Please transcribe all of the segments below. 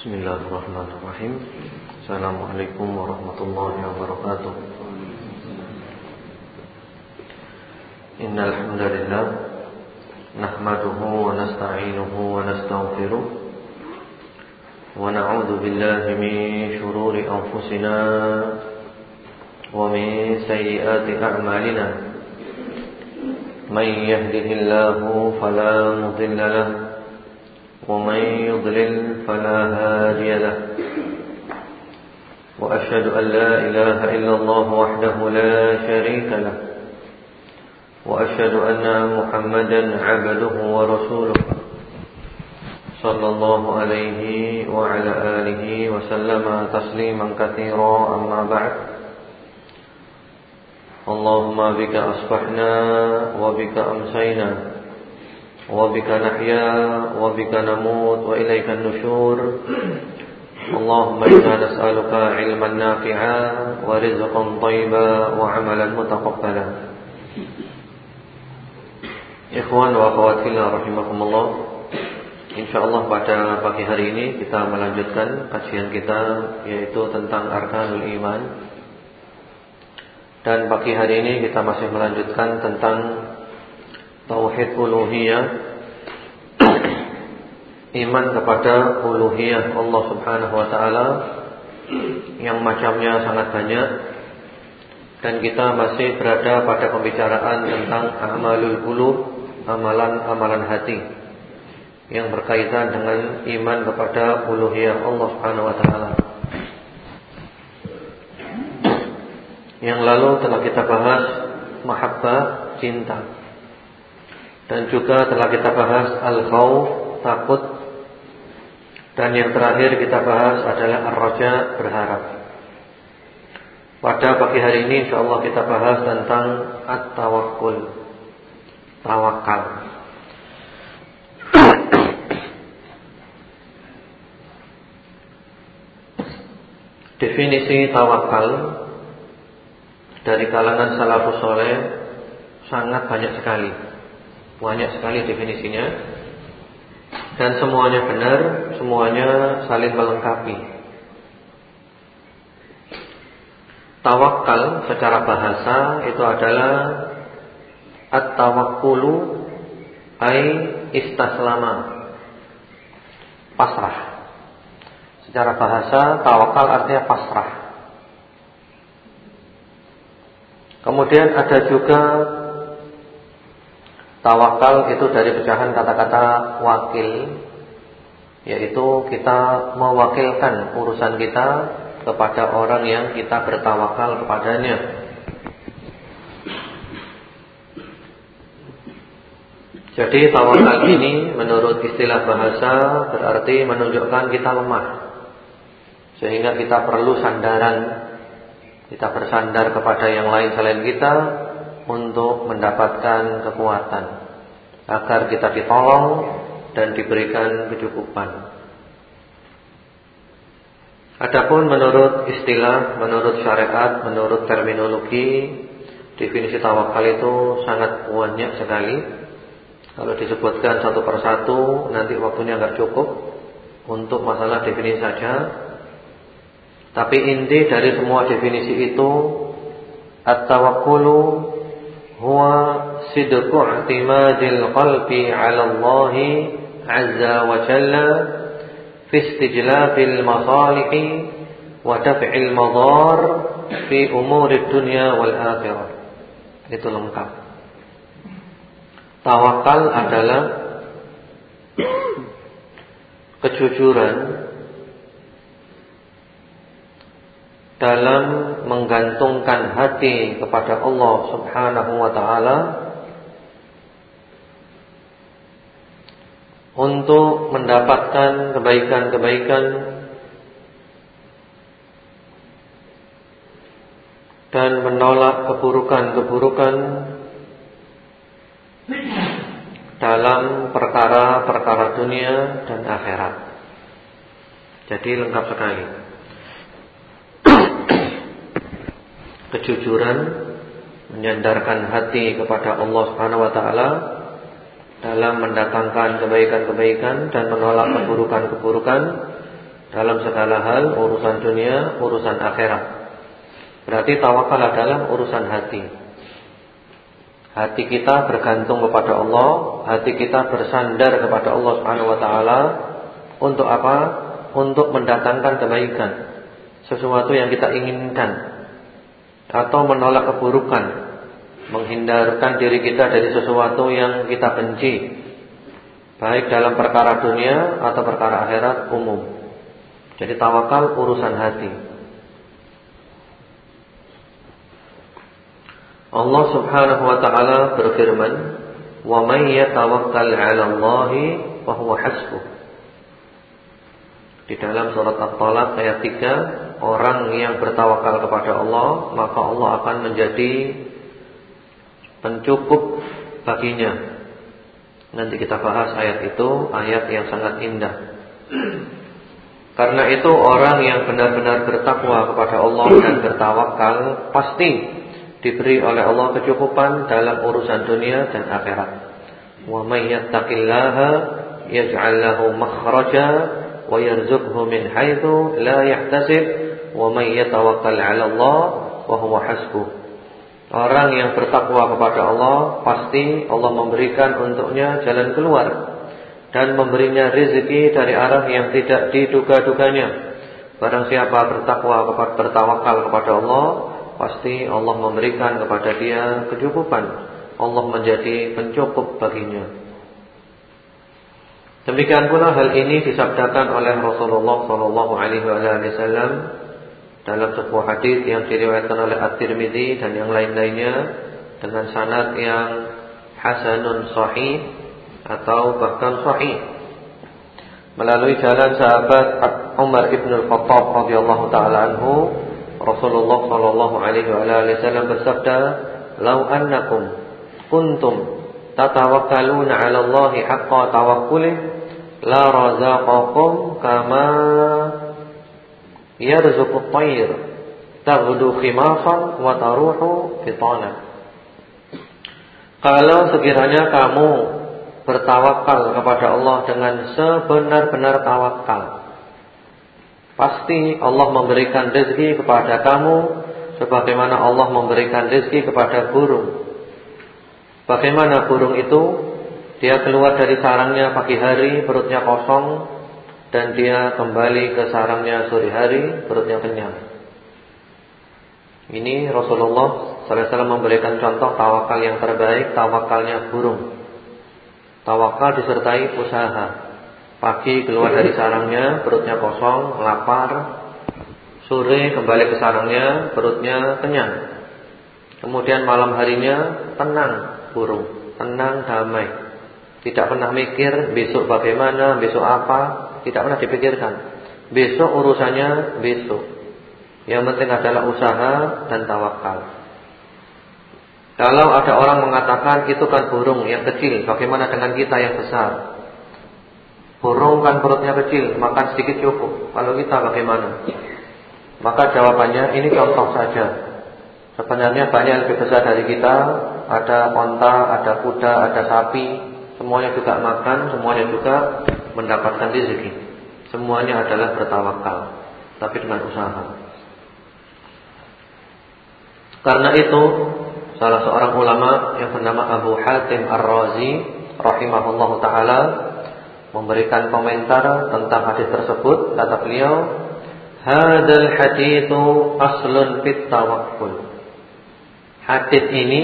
Bismillahirrahmanirrahim. Assalamualaikum warahmatullahi wabarakatuh. Innal hamdalillah nahmaduhu wa nasta'inuhu wa nastaghfiruh wa na'udzu billahi min shururi anfusina wa min sayyiati a'malina. Man yahdihillahu fala mudilla lahu ومن يضلل فلا هادي له. وأشهد أن لا إله إلا الله وحده لا شريك له. وأشهد أن محمدا عبده ورسوله. صلى الله عليه وعلى آله وسلم تسليما كثيرا. أما بعد اللهم بك أصبحنا وبك أمسينا. وبك نحيا وبك نموت وإليك النشور اللهم إنا نسألك علما نافعا ورزقا طيبا وعملا متقبلا Ikhwan wa akhwat fillah rahimakumullah Insyaallah pada pagi hari ini kita melanjutkan kajian kita yaitu tentang arkanul iman Dan pagi hari ini kita masih melanjutkan tentang tauhid uluhiyah iman kepada uluhiyah Allah Subhanahu wa taala yang macamnya sangat banyak dan kita masih berada pada pembicaraan tentang amalul qulub, amalan-amalan hati yang berkaitan dengan iman kepada uluhiyah Allah Subhanahu wa taala. Yang lalu telah kita bahas mahabbah, cinta. Dan juga telah kita bahas al-khauf, takut. Dan yang terakhir kita bahas adalah ar-raja, berharap. Pada pagi hari ini insyaallah kita bahas tentang at-tawakkul. Tawakal. Definisi tawakal dari kalangan salafus soleh sangat banyak sekali. Banyak sekali definisinya. Dan semuanya benar Semuanya saling melengkapi. Tawakal secara bahasa Itu adalah At-tawakkulu Ay istaslama. Pasrah. Secara bahasa Tawakal artinya pasrah. Kemudian ada juga Tawakal itu dari pecahan kata-kata wakil Yaitu kita mewakilkan urusan kita kepada orang yang kita bertawakal kepadanya. Jadi tawakal ini menurut istilah bahasa berarti menunjukkan kita lemah Sehingga kita perlu sandaran Kita bersandar kepada yang lain selain kita untuk mendapatkan kekuatan agar kita ditolong dan diberikan kecukupan. Adapun menurut istilah, menurut syariat, menurut terminologi, definisi tawakal itu sangat banyak sekali. Kalau disebutkan satu persatu, nanti waktunya nggak cukup untuk masalah definisi saja. Tapi inti dari semua definisi itu, at-tawakkulu هو صدق اعتماد القلب على الله عز وجل في استجلاب المصالح ودفع المضار في أمور الدنيا والآخرة. Itu lengkap. Tawakal adalah kejujuran dalam menggantungkan hati kepada Allah Subhanahu wa taala untuk mendapatkan kebaikan-kebaikan dan menolak keburukan-keburukan dalam perkara-perkara dunia dan akhirat. Jadi lengkap sekali. Kejujuran menyandarkan hati kepada Allah Subhanahu wa taala dalam mendatangkan kebaikan-kebaikan dan menolak keburukan-keburukan dalam segala hal, urusan dunia, urusan akhirat. Berarti tawakal adalah urusan hati. Hati kita bergantung kepada Allah, hati kita bersandar kepada Allah Subhanahu wa taala untuk apa? Untuk mendatangkan kebaikan. Sesuatu yang kita inginkan atau menolak keburukan, menghindarkan diri kita dari sesuatu yang kita benci, baik dalam perkara dunia atau perkara akhirat umum. Jadi tawakal urusan hati. Allah Subhanahu wa taala berfirman, "Wa may yatawakkal 'ala Allah fa huwa hasbuh." Di dalam surat At-Talaq ayat 3, orang yang bertawakal kepada Allah, maka Allah akan menjadi pencukup baginya. Nanti kita bahas ayat itu, ayat yang sangat indah. Karena itu orang yang benar-benar bertakwa kepada Allah dan bertawakal pasti diberi oleh Allah kecukupan dalam urusan dunia dan akhirat. Wa may yattaqillaha yaj'al lahu makhraja wa yarzuqhu min haitsu la yahtasib wa may yatawakkal 'ala Allah wa huwa hasbuh. Orang yang bertakwa kepada Allah pasti Allah memberikan untuknya jalan keluar dan memberinya rezeki dari arah yang tidak diduga-duganya. Barang siapa bertakwa kepada bertawakal kepada Allah, pasti Allah memberikan kepada dia kecukupan. Allah menjadi pencukup baginya. Demikian pula hal ini disabdakan oleh Rasulullah sallallahu alaihi wasallam dalam sebuah hadis yang diriwayatkan oleh At-Tirmizi dan yang lain-lainnya dengan sanad yang hasanun sahih atau bahkan sahih. Melalui jalan sahabat Umar ibn al-Khattab radhiyallahu taala anhu Rasulullah sallallahu alaihi wasallam bersabda "Lau annakum kuntum tatawakkaluna 'ala Allah haqqa tawakkulih la razaqakum kama yarzuqu at-tayr taghdu khimasan wa taruhu fitana." Kalau sekiranya kamu bertawakal kepada Allah dengan sebenar-benar tawakal. Pasti Allah memberikan rezeki kepada kamu sebagaimana Allah memberikan rezeki kepada burung. Bagaimana burung itu? Dia keluar dari sarangnya pagi hari, perutnya kosong dan dia kembali ke sarangnya sore hari, perutnya kenyang. Ini Rasulullah SAW memberikan contoh tawakal yang terbaik, tawakalnya burung. Tawakal disertai usaha. Pagi keluar dari sarangnya, perutnya kosong, lapar. Sore kembali ke sarangnya, perutnya kenyang. Kemudian malam harinya tenang burung, tenang damai. Tidak pernah mikir besok bagaimana, besok apa, tidak pernah dipikirkan. Besok urusannya besok. Yang penting adalah usaha dan tawakal. Kalau ada orang mengatakan itu kan burung yang kecil, bagaimana dengan kita yang besar? Burung kan perutnya kecil, makan sedikit cukup. Kalau kita bagaimana? Maka jawabannya ini contoh saja. Sebenarnya banyak lebih besar dari kita. Ada onta, ada kuda, ada sapi. Semuanya juga makan, semuanya juga mendapatkan rezeki. Semuanya adalah bertawakal, tapi dengan usaha. Karena itu salah seorang ulama yang bernama Abu Hatim Ar-Razi rahimahullahu taala memberikan komentar tentang hadis tersebut kata beliau hadal haditsu aslun fit tawakkul hadis ini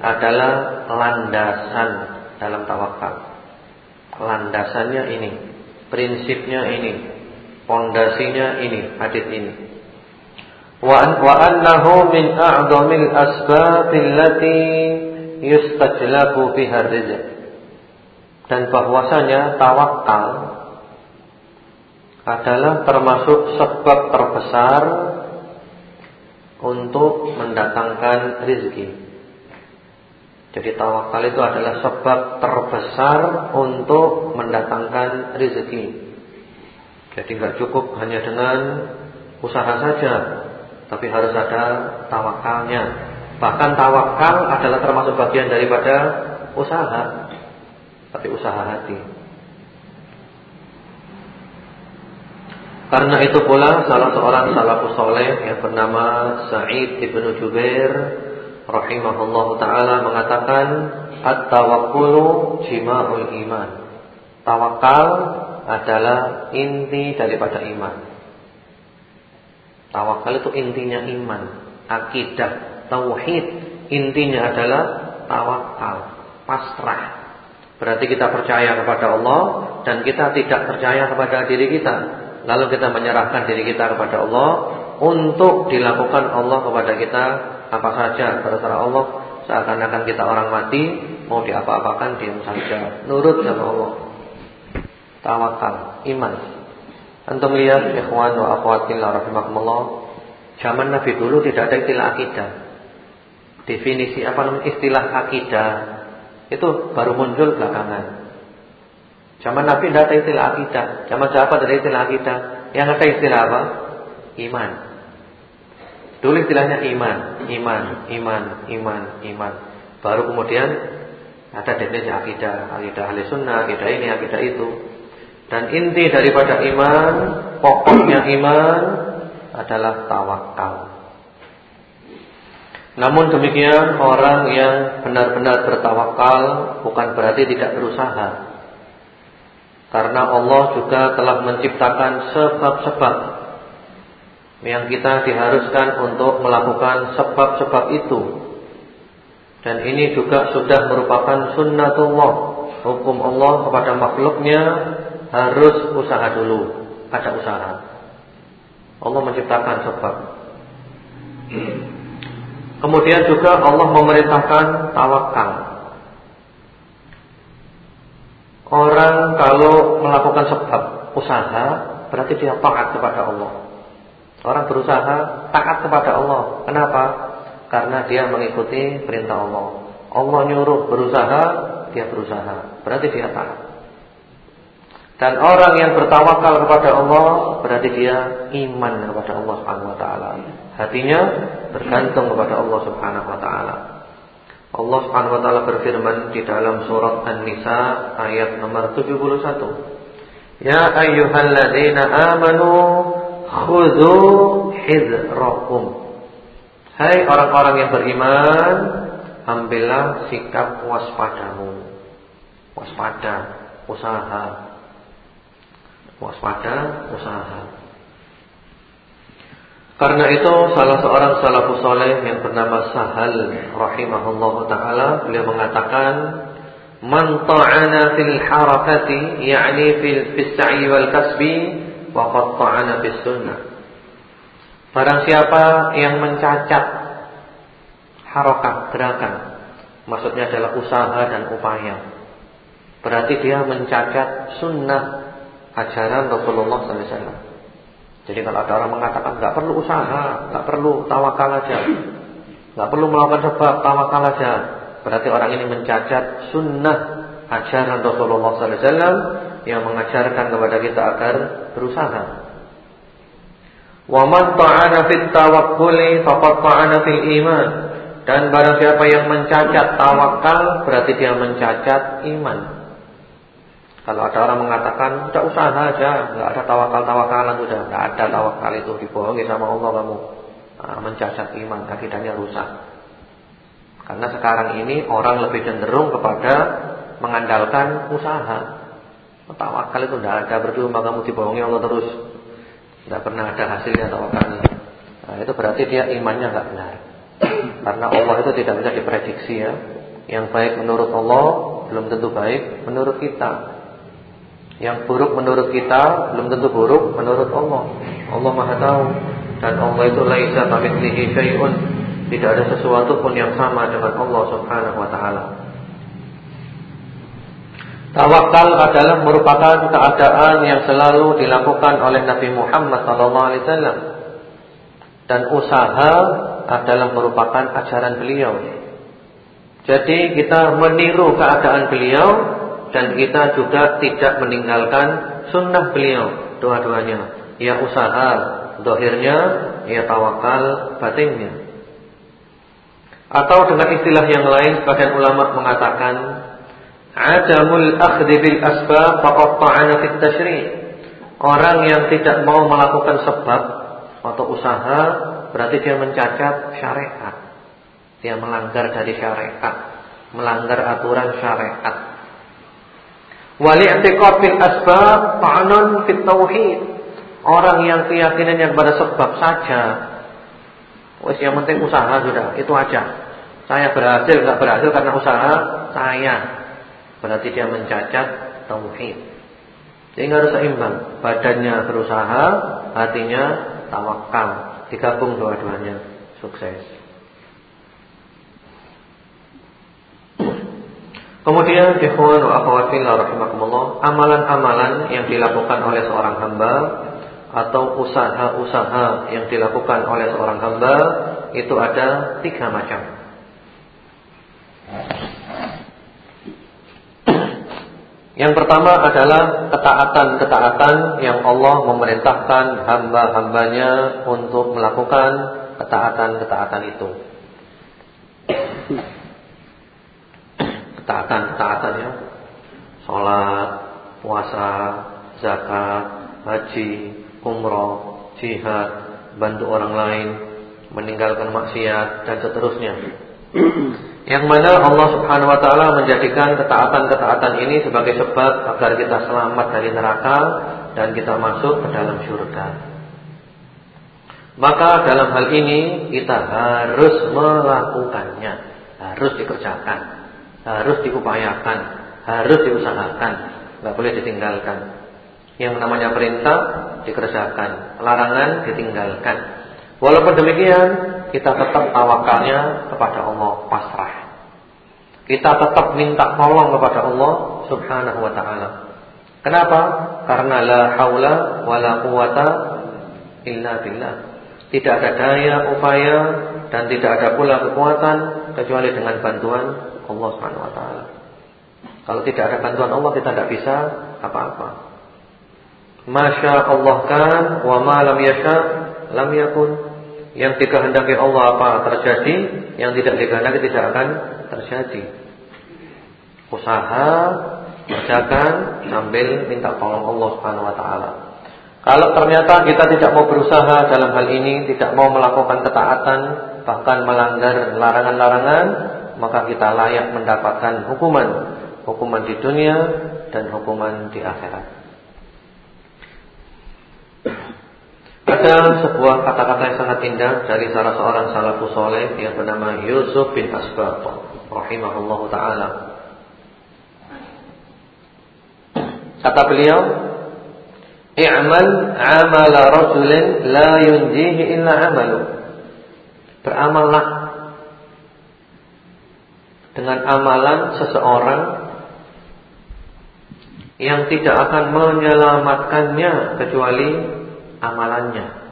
adalah landasan dalam tawakal landasannya ini prinsipnya ini pondasinya ini hadis ini wa annahu min a'dhamil asbabil lati yustajlabu biha rizq dan bahwasanya tawakal adalah termasuk sebab terbesar untuk mendatangkan rezeki. Jadi tawakal itu adalah sebab terbesar untuk mendatangkan rezeki. Jadi nggak cukup hanya dengan usaha saja, tapi harus ada tawakalnya. Bahkan tawakal adalah termasuk bagian daripada usaha. Tapi usaha hati. Karena itu pula salah seorang salafus soleh yang bernama Sa'id ibnu Jubair rahimahullah taala mengatakan at-tawakkulu jima'ul iman. Tawakal adalah inti daripada iman. Tawakal itu intinya iman, akidah, tauhid. Intinya adalah tawakal, pasrah. Berarti kita percaya kepada Allah dan kita tidak percaya kepada diri kita. Lalu kita menyerahkan diri kita kepada Allah untuk dilakukan Allah kepada kita apa saja terserah Allah seakan-akan kita orang mati mau diapa-apakan diam saja nurut sama Allah tawakal iman antum lihat ikhwan wa akhwat rahimakumullah zaman Nabi dulu tidak ada istilah akidah definisi apa namanya istilah akidah itu baru muncul belakangan Zaman Nabi tidak ada istilah akidah. Zaman sahabat ada istilah akidah. Yang ada istilah apa? Iman. Dulu istilahnya iman, iman, iman, iman, iman. Baru kemudian ada definisi akidah, akidah ahli sunnah, akidah ini, akidah itu. Dan inti daripada iman, pokoknya iman adalah tawakal. Namun demikian orang yang benar-benar bertawakal bukan berarti tidak berusaha. Karena Allah juga telah menciptakan sebab-sebab yang kita diharuskan untuk melakukan sebab-sebab itu. Dan ini juga sudah merupakan sunnatullah. Hukum Allah kepada makhluknya harus usaha dulu. Ada usaha. Allah menciptakan sebab. Kemudian juga Allah memerintahkan tawakal. Orang kalau melakukan sebab usaha berarti dia taat kepada Allah. Orang berusaha taat kepada Allah. Kenapa? Karena dia mengikuti perintah Allah. Allah nyuruh berusaha, dia berusaha. Berarti dia taat. Dan orang yang bertawakal kepada Allah berarti dia iman kepada Allah Subhanahu wa taala. Hatinya bergantung kepada Allah Subhanahu wa taala. Allah Subhanahu wa taala berfirman di dalam surat An-Nisa ayat nomor 71. Ya ayyuhalladzina amanu khudhu hidrakum. Hai orang-orang yang beriman, ambillah sikap waspadamu. Waspada, usaha. Waspada, usaha. Karena itu salah seorang salafus saleh yang bernama Sahal rahimahullahu taala beliau mengatakan man ta'ana fil harakati yakni fil fis'i wal kasbi wa qad ta'ana bis sunnah. Barang siapa yang mencacat harokat gerakan maksudnya adalah usaha dan upaya. Berarti dia mencacat sunnah ajaran Rasulullah wasallam. Jadi kalau ada orang mengatakan nggak perlu usaha, nggak perlu tawakal aja, nggak perlu melakukan sebab tawakal aja, berarti orang ini mencacat sunnah ajaran Rasulullah SAW yang mengajarkan kepada kita agar berusaha. Wa man ta'ana fit tawakkuli faqad ta'ana fil iman. Dan barang siapa yang mencacat tawakal berarti dia mencacat iman. Kalau ada orang mengatakan tidak usaha aja, nggak ada tawakal-tawakalan sudah, nggak ada tawakal itu dibohongi sama Allah kamu. Nah, mencacat iman, akidahnya rusak. Karena sekarang ini orang lebih cenderung kepada mengandalkan usaha. Tawakal itu tidak ada berjumpa kamu dibohongi Allah terus. Tidak pernah ada hasilnya tawakalnya. Nah, itu berarti dia imannya nggak benar. Karena Allah itu tidak bisa diprediksi ya. Yang baik menurut Allah belum tentu baik menurut kita. Yang buruk menurut kita belum tentu buruk menurut Allah. Allah Maha tahu dan Allah itu laisa kamitslihi syai'un. Tidak ada sesuatu pun yang sama dengan Allah Subhanahu wa taala. Tawakal adalah merupakan keadaan yang selalu dilakukan oleh Nabi Muhammad wasallam. Dan usaha adalah merupakan ajaran beliau. Jadi kita meniru keadaan beliau dan kita juga tidak meninggalkan sunnah beliau dua-duanya. Ya usaha dohirnya, ya tawakal batinnya. Atau dengan istilah yang lain sebagian ulama mengatakan adamul akhdhi bil asbab faqad ta'ana fit tashri'. Orang yang tidak mau melakukan sebab atau usaha berarti dia mencacat syariat. Dia melanggar dari syariat, melanggar aturan syariat. Wali i'tiqad bil asbab ta'anun fit tauhid. Orang yang keyakinannya kepada sebab saja. Wes yang penting usaha sudah, itu aja. Saya berhasil enggak berhasil karena usaha saya. Berarti dia mencacat tauhid. Sehingga harus seimbang. Badannya berusaha, hatinya tawakal. Digabung dua-duanya. Sukses. Kemudian ikhwan wa akhwat rahimakumullah, amalan-amalan yang dilakukan oleh seorang hamba atau usaha-usaha yang dilakukan oleh seorang hamba itu ada tiga macam. Yang pertama adalah ketaatan-ketaatan yang Allah memerintahkan hamba-hambanya untuk melakukan ketaatan-ketaatan itu ketaatan-ketaatan ya. Salat, puasa, zakat, haji, umroh, jihad, bantu orang lain, meninggalkan maksiat dan seterusnya. Yang mana Allah Subhanahu wa taala menjadikan ketaatan-ketaatan ini sebagai sebab agar kita selamat dari neraka dan kita masuk ke dalam surga. Maka dalam hal ini kita harus melakukannya, harus dikerjakan harus diupayakan, harus diusahakan, nggak boleh ditinggalkan. Yang namanya perintah dikerjakan, larangan ditinggalkan. Walaupun demikian, kita tetap tawakalnya kepada Allah pasrah. Kita tetap minta tolong kepada Allah Subhanahu wa taala. Kenapa? Karena la haula wala quwata illa billah. Tidak ada daya upaya dan tidak ada pula kekuatan kecuali dengan bantuan Allah Subhanahu wa taala. Kalau tidak ada bantuan Allah kita tidak bisa apa-apa. Masya Allah kan wa ma lam yasha lam yakun. Yang dikehendaki Allah apa terjadi, yang tidak dikehendaki tidak akan terjadi. Usaha kerjakan sambil minta tolong Allah Subhanahu wa taala. Kalau ternyata kita tidak mau berusaha dalam hal ini, tidak mau melakukan ketaatan, bahkan melanggar larangan-larangan, maka kita layak mendapatkan hukuman, hukuman di dunia dan hukuman di akhirat. Ada sebuah indah dari salah seorang salafus soleh yang bernama Yusuf bin Asbab rahimahullah taala. Kata beliau, "I'mal 'amala rajulin la yunjihi illa 'amalu." Beramallah dengan amalan seseorang yang tidak akan menyelamatkannya kecuali amalannya.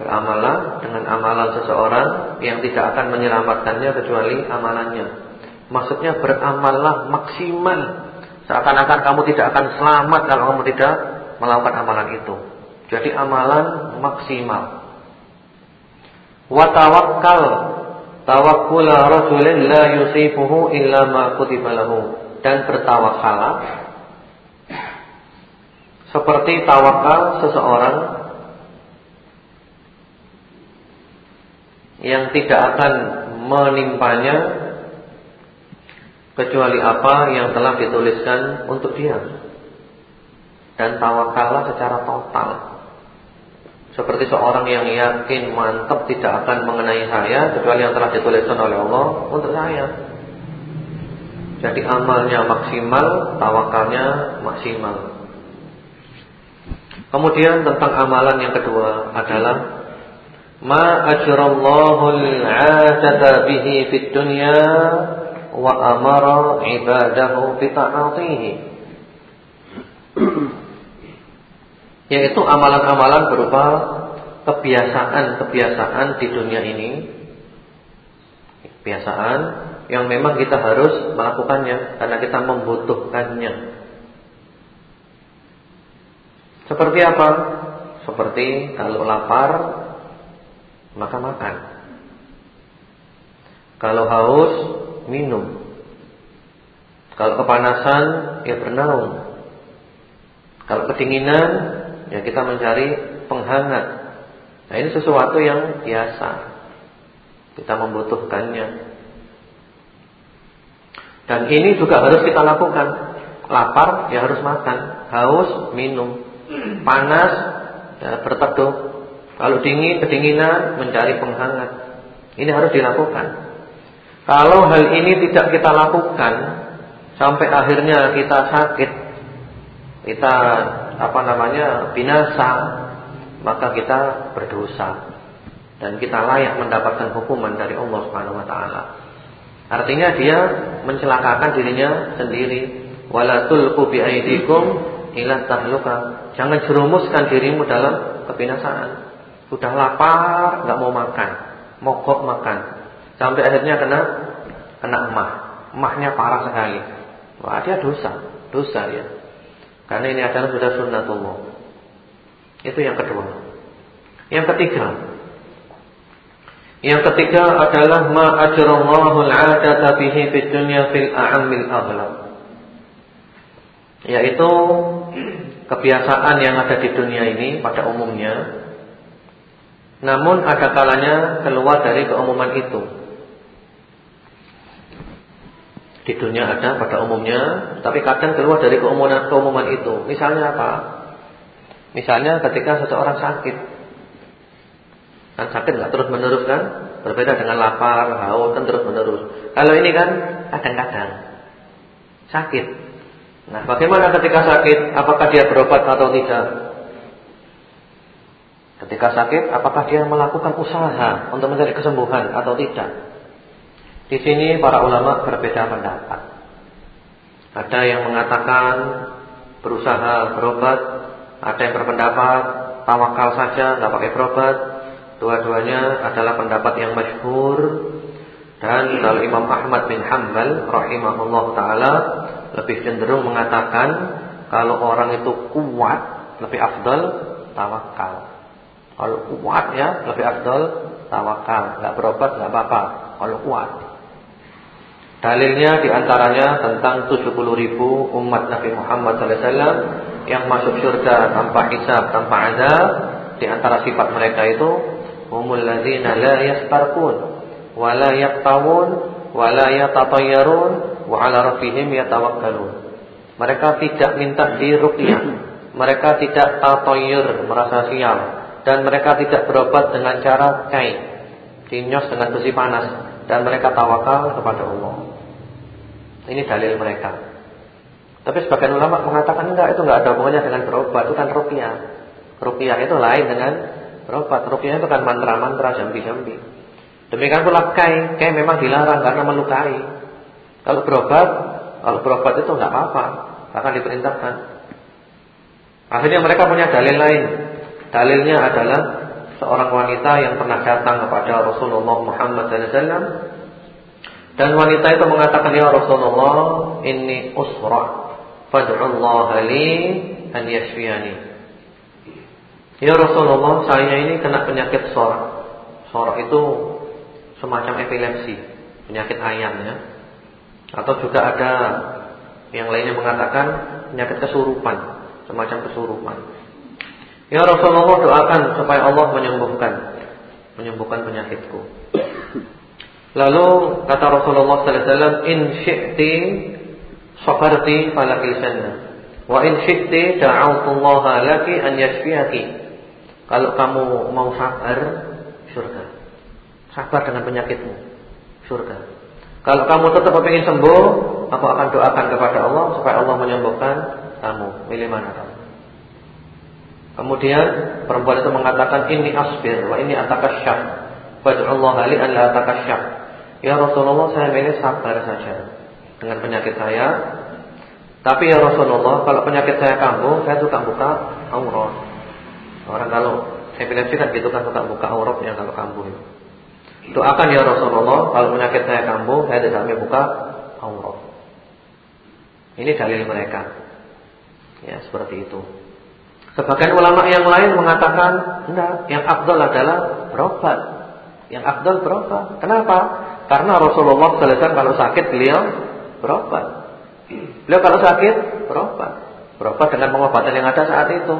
Beramalah dengan amalan seseorang yang tidak akan menyelamatkannya kecuali amalannya. Maksudnya beramallah maksimal. Seakan-akan kamu tidak akan selamat kalau kamu tidak melakukan amalan itu. Jadi amalan maksimal. Watawakkal tawakkula rajulin la yusifuhu illa ma kutiba dan bertawakal seperti tawakal seseorang yang tidak akan menimpanya kecuali apa yang telah dituliskan untuk dia dan tawakallah secara total seperti seorang yang yakin mantap tidak akan mengenai saya kecuali yang telah dituliskan oleh Allah untuk saya. Jadi amalnya maksimal, tawakalnya maksimal. Kemudian tentang amalan yang kedua adalah ma ajrallahu al-'adata bihi fid dunya wa amara ibadahu bi ta'atihi. Yaitu amalan-amalan berupa kebiasaan-kebiasaan di dunia ini. Kebiasaan yang memang kita harus melakukannya karena kita membutuhkannya. Seperti apa? seperti kalau lapar maka makan kalau haus minum kalau kepanasan ya bernaung Kalau kedinginan, ya kita mencari penghangat. Nah, ini sesuatu yang biasa. Kita membutuhkannya. Dan ini juga harus kita lakukan. Lapar, ya harus makan. Haus, minum. Panas, ya berteduh. Kalau dingin, kedinginan, mencari penghangat. Ini harus dilakukan. Kalau hal ini tidak kita lakukan, sampai akhirnya kita sakit, kita apa namanya binasa, maka kita berdosa dan kita layak mendapatkan hukuman dari Allah Subhanahu wa taala. Artinya dia mencelakakan dirinya sendiri. Wala tulqu bi aidikum ila tahluka. Jangan jerumuskan dirimu dalam kebinasaan. Sudah lapar, enggak mau makan, mogok makan. Sampai akhirnya kena kena emah. Emahnya parah sekali. Wah, dia dosa, dosa ya. Karena ini adalah sudah sunnatullah. Itu yang kedua. Yang ketiga. Yang ketiga adalah ma ajrallahu al-'adata bihi fid dunya fil a'amil aghlab. Yaitu kebiasaan yang ada di dunia ini pada umumnya. Namun ada kalanya keluar dari keumuman itu. Di dunia ada pada umumnya, tapi kadang keluar dari keumuman keumuman itu. Misalnya apa? Misalnya ketika seseorang sakit. Kan sakit nggak terus menerus kan? Berbeda dengan lapar, haus kan terus menerus. Kalau ini kan kadang-kadang sakit. Nah, bagaimana ketika sakit? Apakah dia berobat atau tidak? Ketika sakit, apakah dia melakukan usaha untuk mencari kesembuhan atau tidak? Di sini para ulama berbeda pendapat. Ada yang mengatakan berusaha berobat, ada yang berpendapat tawakal saja, tidak pakai berobat. Dua-duanya adalah pendapat yang masyhur dan kalau Imam Ahmad bin Hanbal rahimahullah taala lebih cenderung mengatakan kalau orang itu kuat lebih afdal tawakal. Kalau kuat ya lebih afdal tawakal, nggak berobat nggak apa-apa kalau kuat. Dalilnya di antaranya tentang 70 ribu umat Nabi Muhammad SAW yang masuk surga tanpa hisab, tanpa azab. Di antara sifat mereka itu, humul ladzina la yastarqun wa la yaqtawun wa la yatatayyarun wa 'ala rabbihim yatawakkalun. Mereka tidak minta diruqyah, mereka tidak tatayyur, merasa sial dan mereka tidak berobat dengan cara kai, dinyos dengan besi panas dan mereka tawakal kepada Allah. Ini dalil mereka. Tapi sebagian ulama mengatakan enggak itu enggak ada hubungannya dengan berobat, itu kan rupiah. Rupiah itu lain dengan berobat. Rupiah itu kan mantra-mantra jambi-jambi. Demikian pula kai, kai memang dilarang karena melukai. Kalau berobat, kalau berobat itu enggak apa-apa, bahkan diperintahkan. Akhirnya mereka punya dalil lain. Dalilnya adalah seorang wanita yang pernah datang kepada Rasulullah Muhammad SAW dan wanita itu mengatakan ya Rasulullah, ini usra. Fad'ullah li an yashfiyani. Ya Rasulullah, saya ini kena penyakit sorak. Sorak itu semacam epilepsi, penyakit ayam ya. Atau juga ada yang lainnya mengatakan penyakit kesurupan, semacam kesurupan. Ya Rasulullah doakan supaya Allah menyembuhkan menyembuhkan penyakitku. Lalu kata Rasulullah sallallahu alaihi wasallam, "In syi'ti jannah, wa in syi'ti da'awtullaha laki an yashfiyaki." Kalau kamu mau sabar, surga. Sabar dengan penyakitmu, surga. Kalau kamu tetap ingin sembuh, aku akan doakan kepada Allah supaya Allah menyembuhkan kamu. Milih mana kamu? Kemudian perempuan itu mengatakan ini asbir wa ini atakasyaf. Allah li an la atakasyaf. Ya Rasulullah saya milih sabar saja dengan penyakit saya. Tapi ya Rasulullah kalau penyakit saya kambuh saya suka buka aurat. Orang kalau epilepsi kan gitu kan suka buka auratnya kalau kambuh itu. Doakan ya Rasulullah kalau penyakit saya kambuh saya tidak buka aurat. Ini dalil mereka. Ya seperti itu. Sebagian ulama yang lain mengatakan enggak, yang afdal adalah berobat. Yang afdal berobat. Kenapa? Karena Rasulullah SAW kalau sakit beliau berobat. Beliau kalau sakit berobat. Berobat dengan pengobatan yang ada saat itu.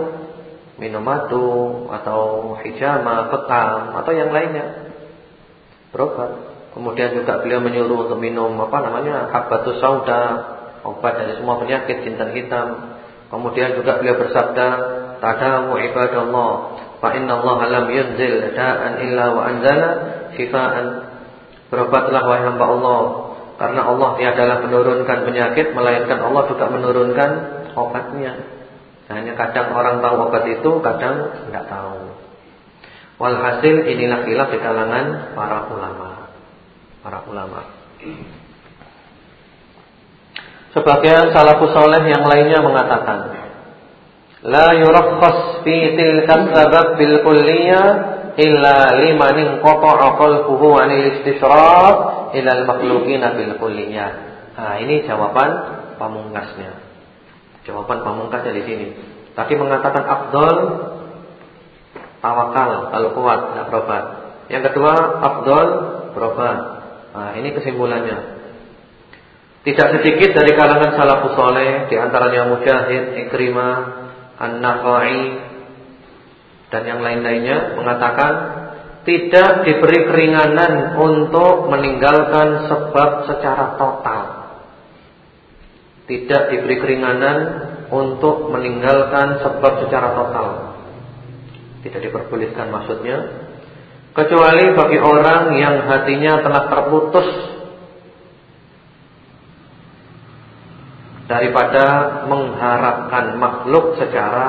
Minum madu atau hijama, bekam atau yang lainnya. Berobat. Kemudian juga beliau menyuruh untuk minum apa namanya? habbatus sauda, obat dari semua penyakit jintan hitam. Kemudian juga beliau bersabda, "Tadawu ibadallah, fa Allah lam yunzil da'an illa wa anzala shifaan." Berobatlah wahai hamba Allah, karena Allah tiadalah menurunkan penyakit melainkan Allah juga menurunkan obatnya. Hanya kadang orang tahu obat itu, kadang tidak tahu. Walhasil inilah khilaf di kalangan para ulama. Para ulama. Sebagian salafus saleh yang lainnya mengatakan, la yurakhas fi tilka sabab bil kulliyah illa liman inqata'a qalbuhu 'anil makhluqina bil kulliyah. Nah, ini jawaban pamungkasnya. Jawaban pamungkasnya di sini. Tadi mengatakan afdol tawakal kalau kuat tidak berobat. Yang kedua afdol berobat. Nah, ini kesimpulannya. Tidak sedikit dari kalangan salafus saleh di antaranya Mujahid, Ikrimah, An-Nakhai dan yang lain-lainnya mengatakan tidak diberi keringanan untuk meninggalkan sebab secara total tidak diberi keringanan untuk meninggalkan sebab secara total. Tidak diperbolehkan maksudnya kecuali bagi orang yang hatinya telah terputus daripada mengharapkan makhluk secara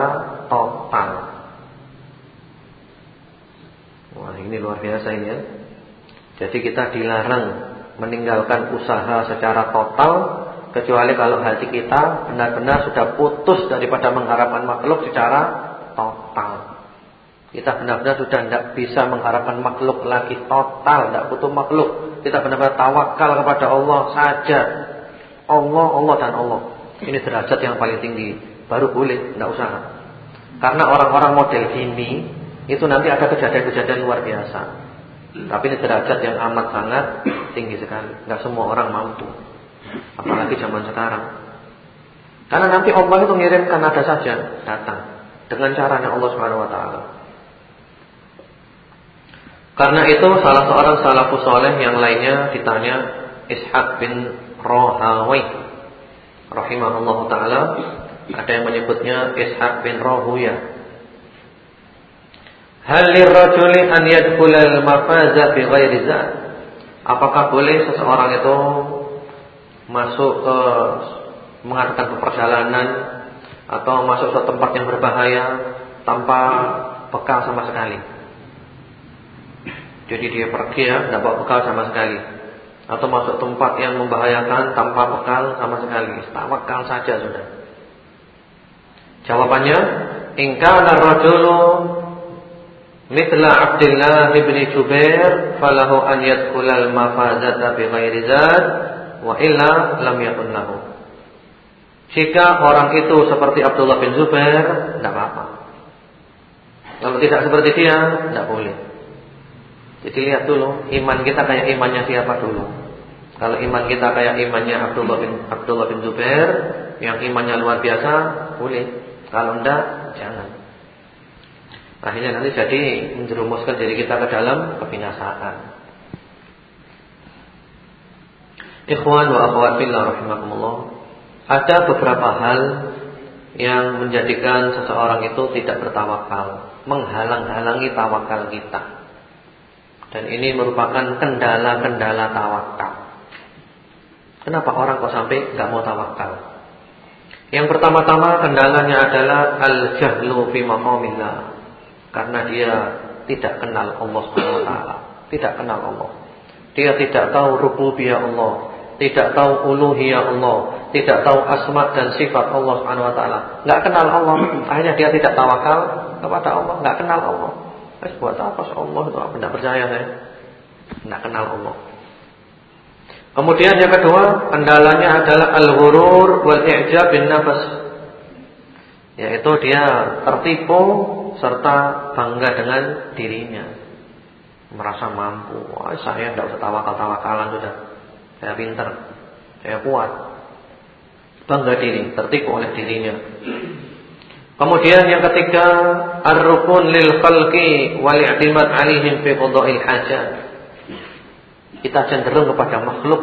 total. Wah, ini luar biasa ini ya. Jadi kita dilarang meninggalkan usaha secara total Kecuali kalau hati kita benar-benar sudah putus daripada mengharapkan makhluk secara total. Kita benar-benar sudah tidak bisa mengharapkan makhluk lagi total, tidak butuh makhluk. Kita benar-benar tawakal kepada Allah saja. Allah, Allah dan Allah. Ini derajat yang paling tinggi. Baru boleh, tidak usah. Karena orang-orang model ini itu nanti ada kejadian-kejadian luar biasa. Tapi ini derajat yang amat sangat tinggi sekali. Tidak semua orang mampu. Apalagi zaman sekarang. Karena nanti Allah itu mengirimkan ada saja datang dengan caranya Allah Subhanahu wa taala. Karena itu salah seorang salafus saleh yang lainnya ditanya Ishaq bin Rohawi rahimahullah taala ada yang menyebutnya Ishaq bin Rahuya Hal lirrajuli an yadkhulal mafaza bi ghairi Apakah boleh seseorang itu masuk ke mengadakan perjalanan atau masuk ke tempat yang berbahaya tanpa bekal sama sekali. Jadi dia pergi ya, tidak bawa bekal sama sekali. Atau masuk tempat yang membahayakan tanpa bekal sama sekali. Tawakal saja sudah. Jawabannya, in kana rajulu mithla Abdullah bin Jubair falahu an yadkhulal mafazata bi ghairi zad wa illa lam yakun lahu. Jika orang itu seperti Abdullah bin Zubair, tidak apa-apa. Kalau tidak seperti dia, tidak boleh. Jadi lihat dulu, iman kita kayak imannya siapa dulu. Kalau iman kita kayak imannya Abdullah bin Abdullah bin Zubair, yang imannya luar biasa, boleh. Kalau tidak, jangan. Akhirnya nanti jadi menjerumuskan diri kita ke dalam kebinasaan. Ikhwan wa akhwat fillah rahimakumullah. Ada beberapa hal yang menjadikan seseorang itu tidak bertawakal, menghalang-halangi tawakal kita. Dan ini merupakan kendala-kendala tawakal. Kenapa orang kok sampai nggak mau tawakal? Yang pertama-tama kendalanya adalah al-jahlu fi maqamillah. Karena dia tidak kenal Allah Subhanahu wa taala, tidak kenal Allah. Dia tidak tahu rububiyah Allah, tidak tahu uluhiyah Allah, tidak tahu asma dan sifat Allah Subhanahu wa taala. Enggak kenal Allah, akhirnya dia tidak tawakal kepada Allah, enggak kenal Allah. Wes buat apa Allah itu enggak percaya saya? Enggak kenal Allah. Kemudian yang kedua, kendalanya adalah al-ghurur wal i'jab bin nafas. Yaitu dia tertipu serta bangga dengan dirinya. Merasa mampu. Wah, saya tidak usah tawakal-tawakalan sudah. Saya pintar, saya kuat. Bangga diri, tertipu oleh dirinya. Kemudian yang ketiga, ar-rukun lil khalqi wal i'timad 'alaihim fi qada'il hajat. Kita cenderung kepada makhluk.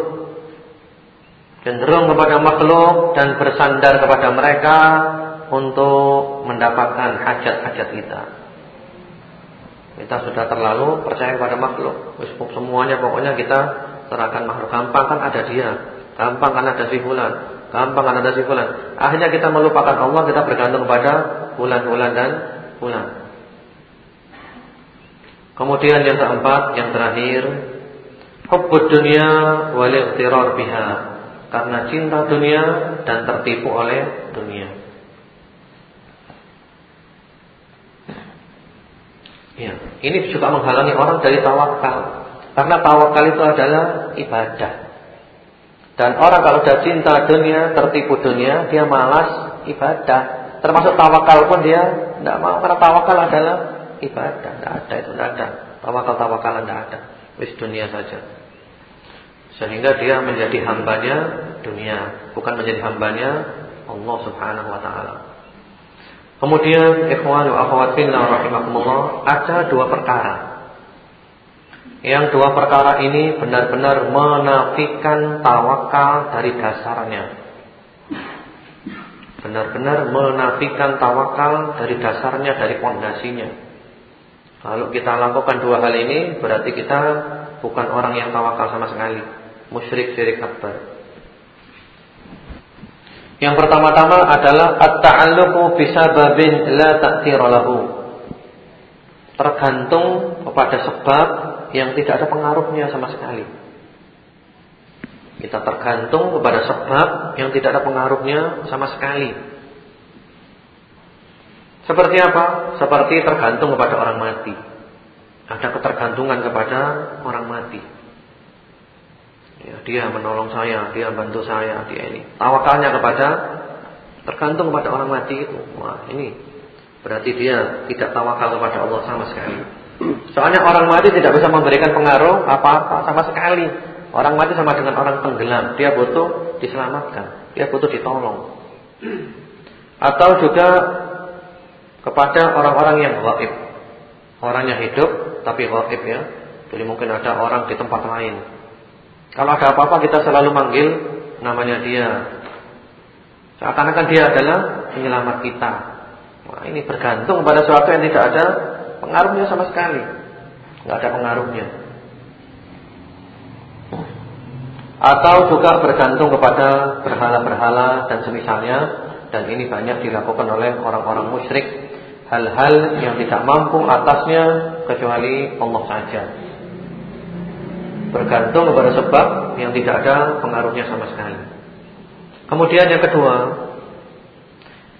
Cenderung kepada makhluk dan bersandar kepada mereka untuk mendapatkan hajat-hajat kita. Kita sudah terlalu percaya kepada makhluk. Semuanya pokoknya kita serahkan makhluk. Gampang kan ada dia. Gampang kan ada si fulan. Gampang kan ada si fulan. Akhirnya kita melupakan Allah, kita bergantung pada bulan-bulan dan bulan. Kemudian yang keempat, yang terakhir, hubbud dunia wal ightirar biha. Karena cinta dunia dan tertipu oleh dunia. Ya, ini juga menghalangi orang dari tawakal. Karena tawakal itu adalah ibadah. Dan orang kalau sudah cinta dunia, tertipu dunia, dia malas ibadah. Termasuk tawakal pun dia tidak mau karena tawakal adalah ibadah. Tidak ada itu, tidak ada. Tawakal-tawakalan tidak ada. Wis dunia saja. Sehingga dia menjadi hambanya dunia, bukan menjadi hambanya Allah Subhanahu wa taala. Kemudian ikhwan wa akhwat fillah rahimakumullah, ada dua perkara yang dua perkara ini benar-benar menafikan tawakal dari dasarnya. Benar-benar menafikan tawakal dari dasarnya, dari pondasinya. Kalau kita lakukan dua hal ini, berarti kita bukan orang yang tawakal sama sekali. Musyrik syirik akbar. Yang pertama-tama adalah at-ta'alluqu bisababin la ta'thira lahu. Tergantung kepada sebab yang tidak ada pengaruhnya sama sekali. Kita tergantung kepada sebab yang tidak ada pengaruhnya sama sekali. Seperti apa? Seperti tergantung kepada orang mati. Ada ketergantungan kepada orang mati. Ya, dia menolong saya, dia bantu saya, dia ini. Tawakalnya kepada tergantung kepada orang mati itu. Wah, ini berarti dia tidak tawakal kepada Allah sama sekali. Soalnya orang mati tidak bisa memberikan pengaruh apa-apa sama sekali. Orang mati sama dengan orang tenggelam, dia butuh diselamatkan, dia butuh ditolong. Atau juga kepada orang-orang yang gaib. Orangnya hidup tapi gaib ya. Jadi mungkin ada orang di tempat lain. Kalau ada apa-apa kita selalu manggil namanya dia. Seakan-akan dia adalah penyelamat kita. Wah, ini bergantung pada sesuatu yang tidak ada pengaruhnya sama sekali. Tidak ada pengaruhnya. Atau juga bergantung kepada berhala-berhala dan semisalnya dan ini banyak dilakukan oleh orang-orang musyrik hal-hal yang tidak mampu atasnya kecuali Allah saja. Bergantung kepada sebab yang tidak ada pengaruhnya sama sekali. Kemudian yang kedua,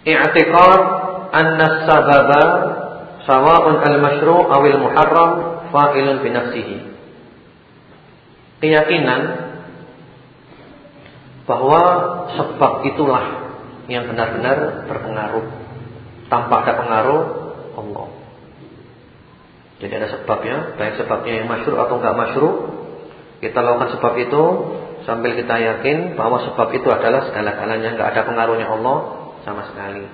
i'tiqad anna sababa sawa'un al-masyru' awil muharram fa'ilun bi nafsihi. Keyakinan bahwa sebab itulah yang benar-benar berpengaruh. Tanpa ada pengaruh Allah. Jadi ada sebabnya, baik sebabnya yang masyru' atau enggak masyru'. Kita lakukan sebab itu sambil kita yakin bahwa sebab itu adalah segala-galanya, enggak ada pengaruhnya Allah sama sekali.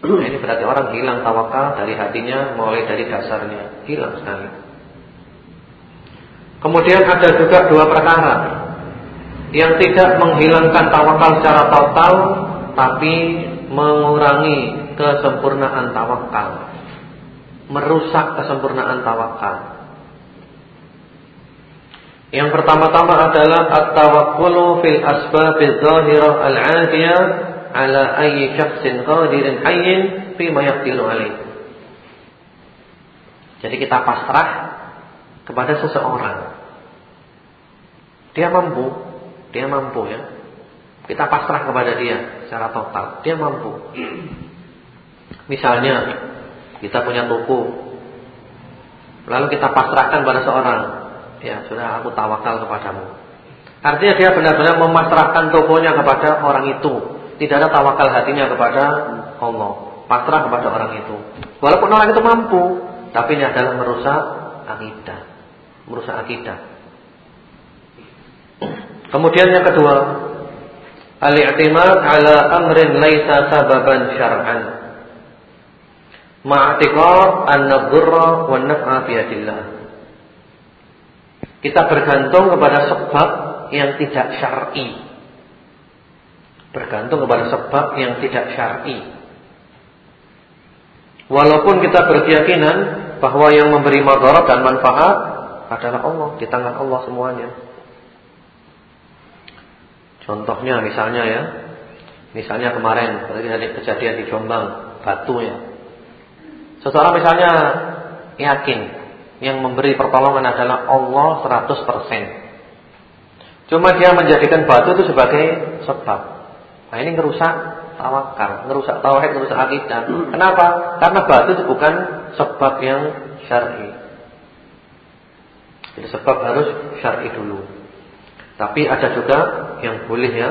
Nah, ini berarti orang hilang tawakal dari hatinya mulai dari dasarnya, hilang sekali. Kemudian ada juga dua perkara yang tidak menghilangkan tawakal secara total tapi mengurangi kesempurnaan tawakal. Merusak kesempurnaan tawakal. Yang pertama-tama adalah at-tawakkulu fil asbabiz zahirah al-'adiyah ala ayyi syakhsin qadirin hayyin fi ma yaqdiru alaih. Jadi kita pasrah kepada seseorang. Dia mampu, dia mampu ya. Kita pasrah kepada dia secara total. Dia mampu. Misalnya kita punya toko. Lalu kita pasrahkan pada seorang. Ya, sudah aku tawakal kepadamu. Artinya dia benar-benar memasrahkan tokonya kepada orang itu. Tidak ada tawakal hatinya kepada Allah. Pasrah kepada orang itu. Walaupun orang itu mampu. Tapi ini adalah merusak akidah. Merusak akidah. Kemudian yang kedua. Al-i'timad ala amrin laisa sababan syar'an. Ma'atiqad an-nadhurra wan naf'a biyadillah. Kita bergantung kepada sebab yang tidak syar'i. Bergantung kepada sebab yang tidak syar'i. Walaupun kita berkeyakinan bahwa yang memberi madarat dan manfaat adalah Allah, di tangan Allah semuanya. Contohnya misalnya ya, misalnya kemarin tadi kejadian di Jombang, batu ya. Seseorang misalnya yakin yang memberi pertolongan adalah Allah 100%. Cuma dia menjadikan batu itu sebagai sebab. Nah ini ngerusak tawakal, ngerusak tauhid, ngerusak akidah. Kenapa? Karena batu itu bukan sebab yang syar'i. Jadi sebab harus syar'i dulu. Tapi ada juga yang boleh ya,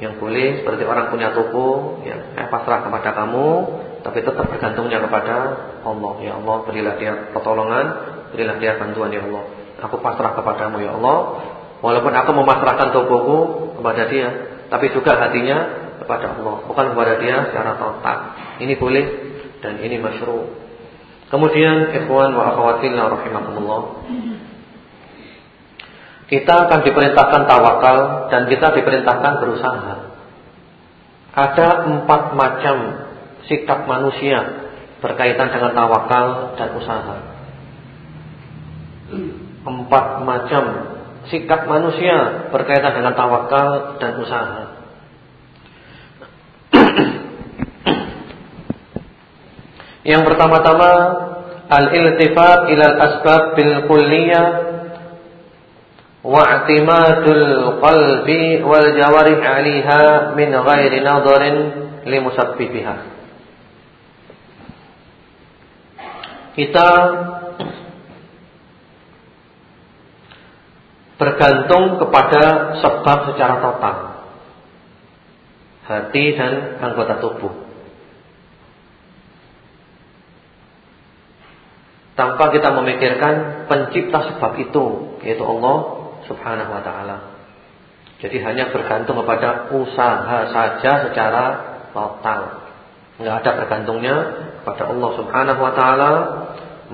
yang boleh seperti orang punya toko, ya, eh, pasrah kepada kamu, tapi tetap bergantungnya kepada Allah. Ya Allah, berilah dia pertolongan, berilah dia bantuan ya Allah. Aku pasrah kepadamu ya Allah. Walaupun aku memasrahkan tokoku kepada dia, tapi juga hatinya kepada Allah, bukan kepada dia secara total. Ini boleh dan ini masyru'. Kemudian ikhwan wa akhwat fillah rahimakumullah. Kita akan diperintahkan tawakal dan kita diperintahkan berusaha. Ada empat macam sikap manusia berkaitan dengan tawakal dan usaha. Empat macam sikap manusia berkaitan dengan tawakal dan usaha. Yang pertama-tama al-iltifat ilal asbab bil kulliyah wa'timadul qalbi wal jawarih 'alaiha min ghairi nadharin li musabbibiha kita bergantung kepada sebab secara total hati dan anggota tubuh tanpa kita memikirkan pencipta sebab itu yaitu Allah Subhanahu wa taala. Jadi hanya bergantung kepada usaha saja secara total. Enggak ada bergantungnya kepada Allah Subhanahu wa taala,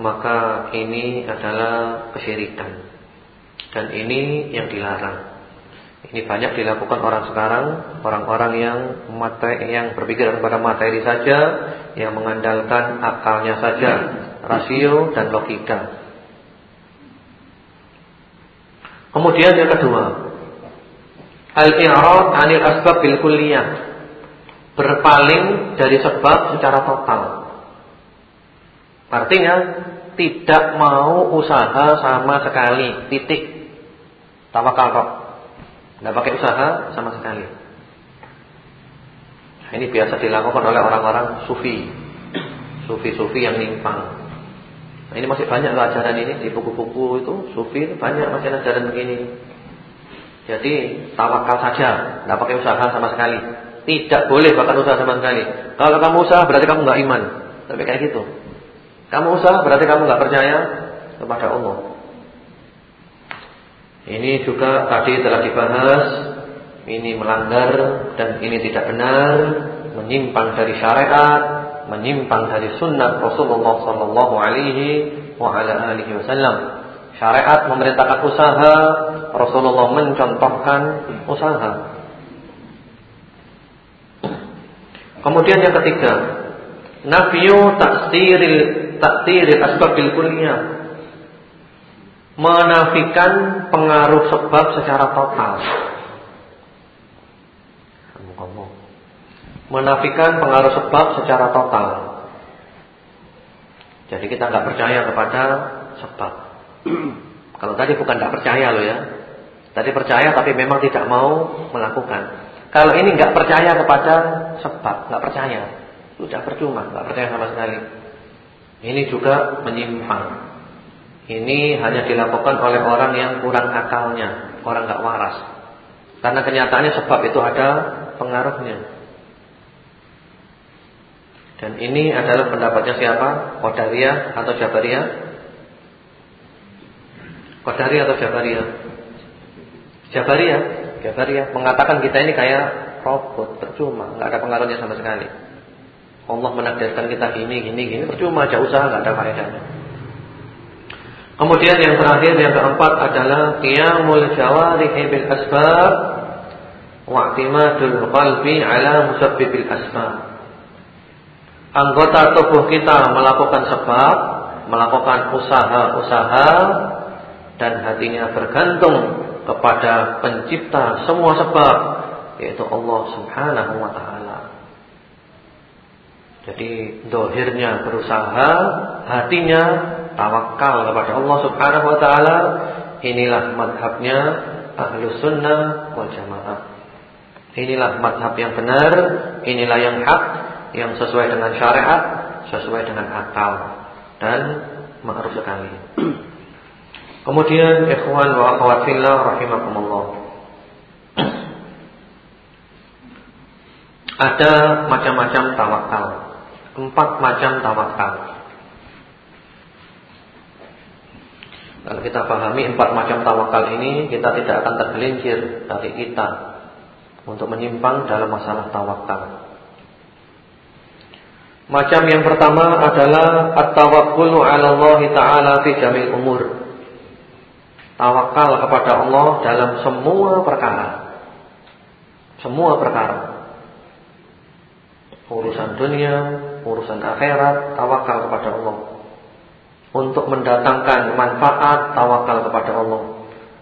maka ini adalah kesyirikan. Dan ini yang dilarang. Ini banyak dilakukan orang sekarang, orang-orang yang materi, yang berpikir kepada materi saja, yang mengandalkan akalnya saja, rasio dan logika. Kemudian yang kedua, al-i'rad 'anil asbab bil kulliyah. Berpaling dari sebab secara total. Artinya tidak mau usaha sama sekali, titik. Tawakal kok. Tidak pakai usaha sama sekali. Nah, ini biasa dilakukan oleh orang-orang sufi. Sufi-sufi yang nimpang. Nah, ini masih banyak loh ajaran ini di buku-buku itu sufi itu banyak masih ajaran begini. Jadi tawakal saja, tidak pakai usaha sama sekali. Tidak boleh bahkan usaha sama sekali. Kalau kamu usaha berarti kamu nggak iman. Tapi kayak gitu. Kamu usaha berarti kamu nggak percaya kepada Allah. Ini juga tadi telah dibahas. Ini melanggar dan ini tidak benar, menyimpang dari syariat menyimpang dari sunnah Rasulullah sallallahu alaihi wasallam. Syariat memerintahkan usaha, Rasulullah mencontohkan usaha. Kemudian yang ketiga, nafyu taksiril taksiril asbabil kulliyah. Menafikan pengaruh sebab secara total. menafikan pengaruh sebab secara total. Jadi kita nggak percaya kepada sebab. Kalau tadi bukan nggak percaya loh ya. Tadi percaya tapi memang tidak mau melakukan. Kalau ini nggak percaya kepada sebab, nggak percaya, sudah percuma, nggak percaya sama sekali. Ini juga menyimpang. Ini hanya dilakukan oleh orang yang kurang akalnya, orang nggak waras. Karena kenyataannya sebab itu ada pengaruhnya. Dan ini adalah pendapatnya siapa? Qadariyah atau Jabariyah? Qadariyah atau Jabariyah? Jabariyah, Jabariyah mengatakan kita ini kayak robot, percuma, nggak ada pengaruhnya sama sekali. Allah menakdirkan kita gini, gini, gini, percuma aja usaha nggak ada faedahnya. Kemudian yang terakhir yang keempat adalah qiyamul jawarihi bil asbab wa i'timadul qalbi ala musabbibil asbab. Anggota tubuh kita melakukan sebab, melakukan usaha-usaha dan hatinya bergantung kepada pencipta semua sebab yaitu Allah Subhanahu wa taala. Jadi dohirnya berusaha, hatinya tawakal kepada Allah Subhanahu wa taala. Inilah madhabnya Ahlus Sunnah wal Jamaah. Inilah madhab yang benar, inilah yang hak, yang sesuai dengan syariat, sesuai dengan akal dan ma'ruf sekali. Kemudian ikhwan wa akhwat fillah rahimakumullah. Ada macam-macam tawakal. Empat macam tawakal. Kalau kita pahami empat macam tawakal ini, kita tidak akan tergelincir dari kita untuk menyimpang dalam masalah tawakal. Macam yang pertama adalah at-tawakkulu 'ala Allah taala fi jamil umur. Tawakal kepada Allah dalam semua perkara. Semua perkara. Urusan dunia, urusan akhirat, tawakal kepada Allah. Untuk mendatangkan manfaat tawakal kepada Allah.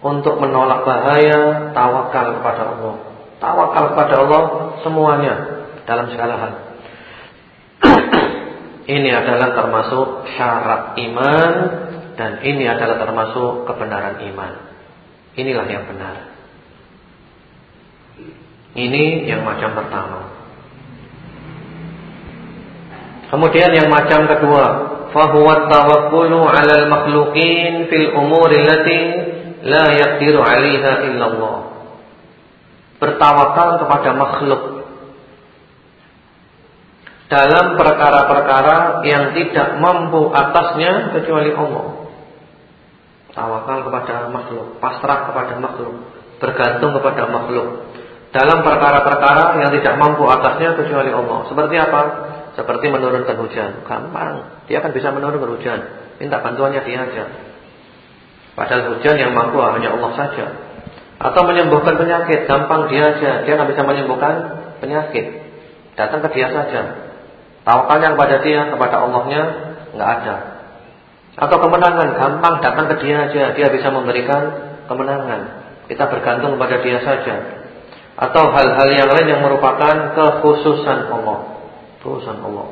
Untuk menolak bahaya tawakal kepada Allah. Tawakal kepada Allah semuanya Dalam segala hal. Ini adalah termasuk syarat iman Dan ini adalah termasuk kebenaran iman. Inilah yang benar. Ini yang macam pertama Kemudian yang macam kedua, fahuwa tawakkulu 'alal makhluqin fil umuri allati la yaqdiru 'alaiha illallah. Bertawakal kepada makhluk dalam perkara-perkara yang tidak mampu atasnya kecuali Allah. Tawakal kepada makhluk, pasrah kepada makhluk, bergantung kepada makhluk dalam perkara-perkara yang tidak mampu atasnya kecuali Allah. Seperti apa? Seperti menurunkan hujan, gampang. Dia akan bisa menurunkan hujan. Minta bantuannya dia aja. Padahal hujan yang mampu hanya Allah saja. Atau menyembuhkan penyakit, gampang dia aja. Dia akan bisa menyembuhkan penyakit. Datang ke dia saja. Tawakalnya kepada dia, kepada Allahnya nggak ada. Atau kemenangan, gampang datang ke dia aja. Dia bisa memberikan kemenangan. Kita bergantung kepada dia saja. Atau hal-hal yang lain yang merupakan kekhususan Allah urusan Allah.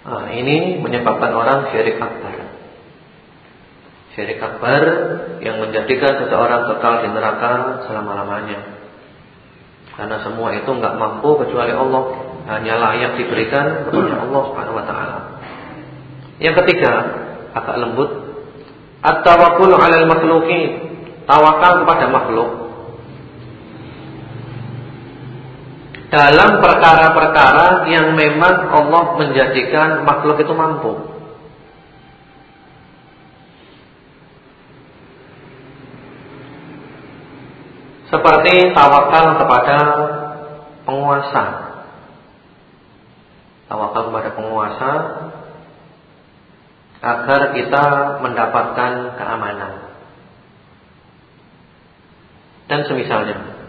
Nah, ini menyebabkan orang syirik akbar. Syirik akbar yang menjadikan seseorang kekal di neraka selama-lamanya. Karena semua itu enggak mampu kecuali Allah, hanya layak diberikan kepada Allah Subhanahu wa taala. Yang ketiga, agak lembut, at-tawakkul 'alal makhluqin. Tawakal kepada makhluk dalam perkara-perkara yang memang Allah menjadikan makhluk itu mampu. Seperti tawakal kepada penguasa. Tawakal kepada penguasa agar kita mendapatkan keamanan. Dan semisalnya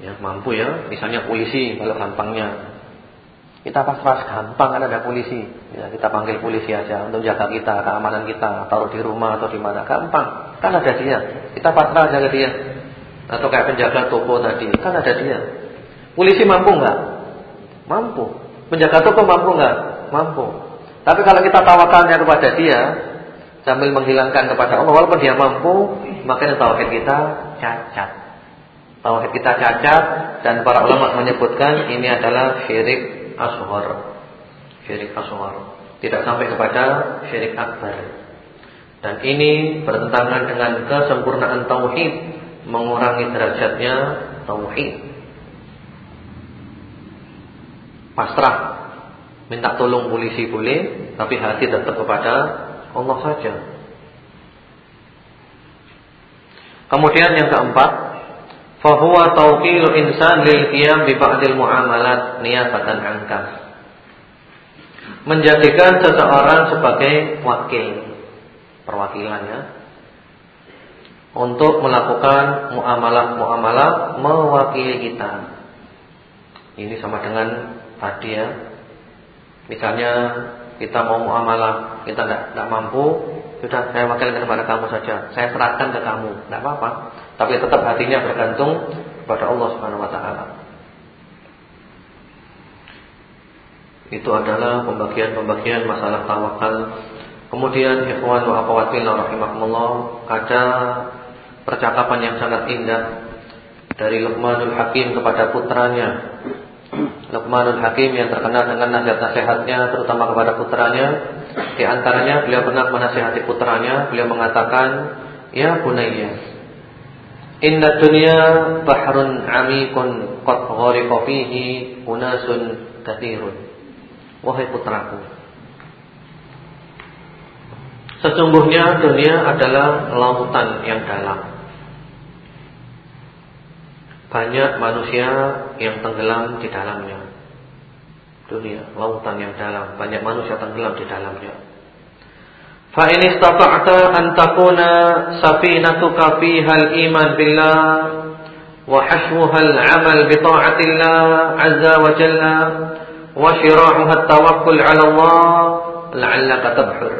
ya mampu ya. Misalnya polisi kalau gampangnya. Kita pasrah gampang kan ada polisi. Ya kita panggil polisi aja untuk jaga kita keamanan kita. Taruh di rumah atau di mana. Gampang. Kan ada dia. Kita pasrah aja ke dia. Atau kayak penjaga toko tadi. Kan ada dia. Polisi mampu nggak? Mampu. Penjaga toko mampu nggak? Mampu. Tapi kalau kita tawakalnya kepada dia sambil menghilangkan kepada Allah walaupun dia mampu maka tawakal kita cacat Tauhid kita cacat dan para ulama menyebutkan ini adalah syirik asghar. Syirik asghar. Tidak sampai kepada syirik akbar. Dan ini bertentangan dengan kesempurnaan tauhid, mengurangi derajatnya tauhid. Pasrah, minta tolong polisi boleh, tapi hati tetap kepada Allah saja. Kemudian yang keempat, Fahuwa tawqilu insan lil qiyam bi ba'dil muamalat niyabatan anka. Menjadikan seseorang sebagai wakil perwakilannya untuk melakukan muamalah-muamalah mewakili kita. Ini sama dengan tadi ya. Misalnya kita mau muamalah, kita tidak mampu, sudah saya wakilkan kepada kamu saja. Saya serahkan ke kamu, tidak apa-apa. Tapi tetap hatinya bergantung kepada Allah Subhanahu wa taala. Itu adalah pembagian-pembagian masalah tawakal. Kemudian ikhwan wa akhwat fillah rahimakumullah, ada percakapan yang sangat indah dari Luqmanul Hakim kepada putranya. Luqmanul Hakim yang terkenal dengan nasihat-nasihatnya terutama kepada putranya di antaranya beliau pernah menasihati putranya, beliau mengatakan, "Ya bunayya, inna dunya bahrun 'amikun qad ghariqa fihi unasun katsirun." Wahai putraku, sesungguhnya dunia adalah lautan yang dalam. Banyak manusia yang tenggelam di dalamnya dunia, lautan yang dalam, banyak manusia tenggelam di dalamnya. Fa in istata'ta an takuna safinatuka fiha al-iman billah wa hasbuha al-amal bi ta'atillah azza wa jalla wa shira'uha at-tawakkul 'ala Allah la'allaka tabhur.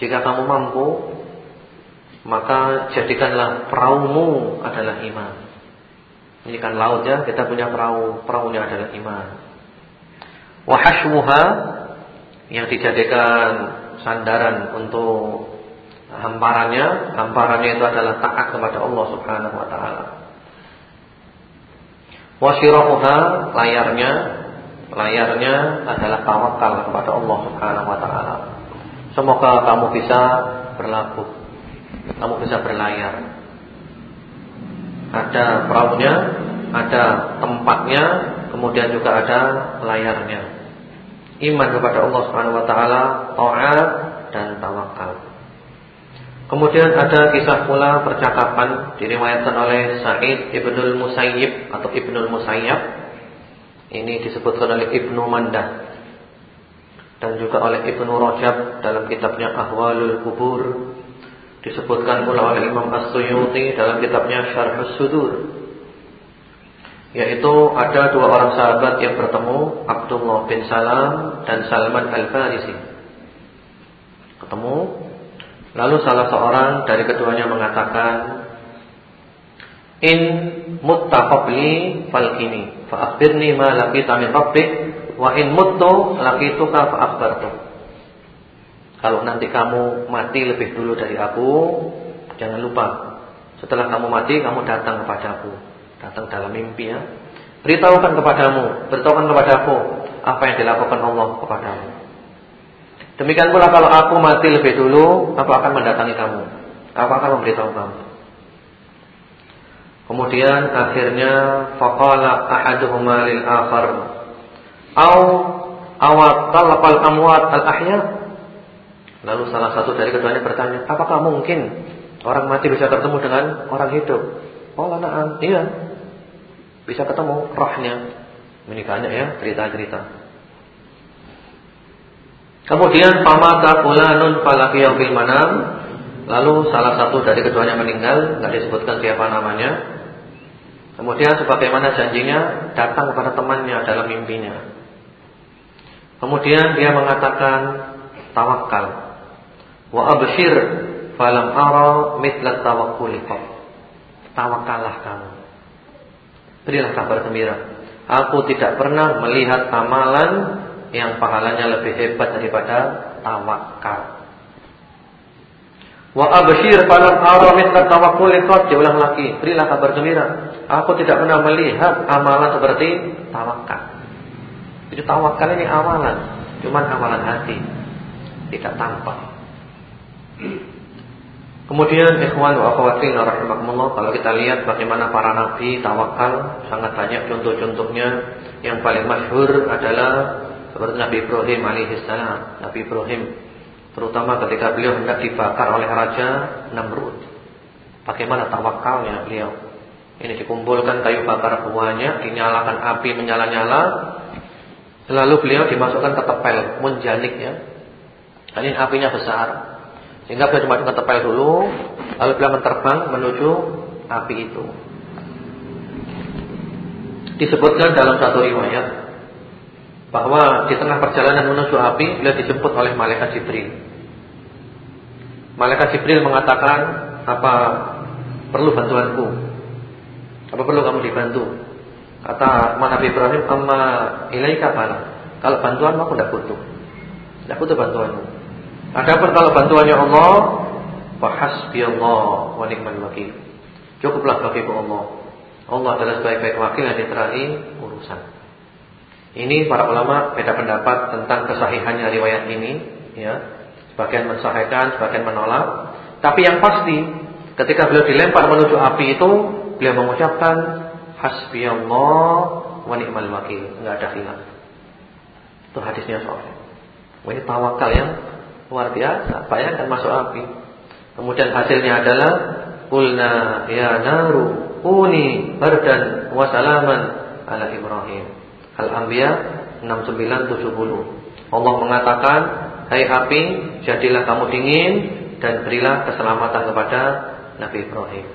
Jika kamu mampu maka jadikanlah perahumu adalah iman. Ini kan laut ya, kita punya perahu, perahunya adalah iman. Wahashmuha yang dijadikan sandaran untuk hamparannya, hamparannya itu adalah taat kepada Allah Subhanahu wa taala. Wasirahuha layarnya, layarnya adalah tawakal kepada Allah Subhanahu wa taala. Semoga kamu bisa berlabuh. Kamu bisa berlayar. Ada perahunya, ada tempatnya, kemudian juga ada layarnya iman kepada Allah Subhanahu wa taala, taat dan tawakal. Kemudian ada kisah pula percakapan diriwayatkan oleh Sa'id Ibnul Musayyib atau Ibnul Musayyab. Ini disebutkan oleh Ibnu Mandah dan juga oleh Ibnu Rajab dalam kitabnya Ahwalul Kubur. Disebutkan pula oleh Imam As-Suyuti dalam kitabnya Syarhus Sudur yaitu ada dua orang sahabat yang bertemu Abdullah bin Salam dan Salman Al-Farisi. Ketemu lalu salah seorang dari keduanya mengatakan in muttaqabli falkini fa akhbirni ma laqita min rabbik wa in muttu laqituka fa akhbartu. Kalau nanti kamu mati lebih dulu dari aku jangan lupa. Setelah kamu mati kamu datang kepadaku datang dalam mimpi ya. Beritahukan kepadamu, beritahukan kepadaku apa yang dilakukan Allah kepadamu. Demikian pula kalau aku mati lebih dulu, apa akan mendatangi kamu? Apa akan memberitahu kamu? Kemudian akhirnya faqala ahaduhuma lil akhar au awat talaqal amwat al ahya Lalu salah satu dari keduanya bertanya, apakah mungkin orang mati bisa bertemu dengan orang hidup? Oh, na'am. Iya. Bisa ketemu rohnya. Ini banyak ya cerita-cerita. Kemudian pamata fulanun falaqiyahu bil manam. Lalu salah satu dari keduanya meninggal, enggak disebutkan siapa namanya. Kemudian sebagaimana janjinya datang kepada temannya dalam mimpinya. Kemudian dia mengatakan tawakal. Wa abshir falam ara mitla tawakkulikum. Tawakallah kamu. Berilah kabar gembira. Aku tidak pernah melihat amalan yang pahalanya lebih hebat daripada tawakal. Wa abshir falam ara mithla tawakkul qad diulang lagi. Berilah kabar gembira. Aku tidak pernah melihat amalan seperti tawakal. Itu tawakal ini amalan, cuman amalan hati. Tidak tampak. Kemudian ikhwan wa akhwat fillah rahimakumullah kalau kita lihat bagaimana para nabi tawakal sangat banyak contoh-contohnya yang paling masyhur adalah seperti Nabi Ibrahim alaihissalam. Nabi Ibrahim terutama ketika beliau hendak dibakar oleh raja Namrud. Bagaimana tawakalnya beliau? Ini dikumpulkan kayu bakar buahnya, dinyalakan api menyala-nyala. Lalu beliau dimasukkan ke tepel, munjanik ya. Ini apinya besar. Sehingga beliau dimasukkan tepel dulu, lalu beliau terbang menuju api itu. Disebutkan dalam satu riwayat bahwa di tengah perjalanan menuju api beliau dijemput oleh malaikat Jibril. Malaikat Jibril mengatakan, "Apa perlu bantuanku?" Apa perlu kamu dibantu? Kata Nabi Ibrahim, "Amma ilaika fala." Kalau bantuan aku tidak butuh. Tidak butuh bantuanmu. Adapun kalau bantuannya Allah, fa hasbiyallah wa ni'mal wakil. Cukuplah bagiku Allah. Allah adalah sebaik-baik wakil yang diterai urusan. Ini para ulama beda pendapat tentang kesahihannya riwayat ini, ya. Sebagian mensahihkan, sebagian menolak. Tapi yang pasti, ketika beliau dilempar menuju api itu, beliau mengucapkan hasbiyallah wa ni'mal wakil, enggak ada khilaf. Itu hadisnya soalnya. Ini tawakal yang luar biasa. Bayangkan masuk api. Kemudian hasilnya adalah qulna ya naru kuni bardan wa salaman ala Ibrahim. Al-Anbiya 6970. Allah mengatakan, "Hai api, jadilah kamu dingin dan berilah keselamatan kepada Nabi Ibrahim."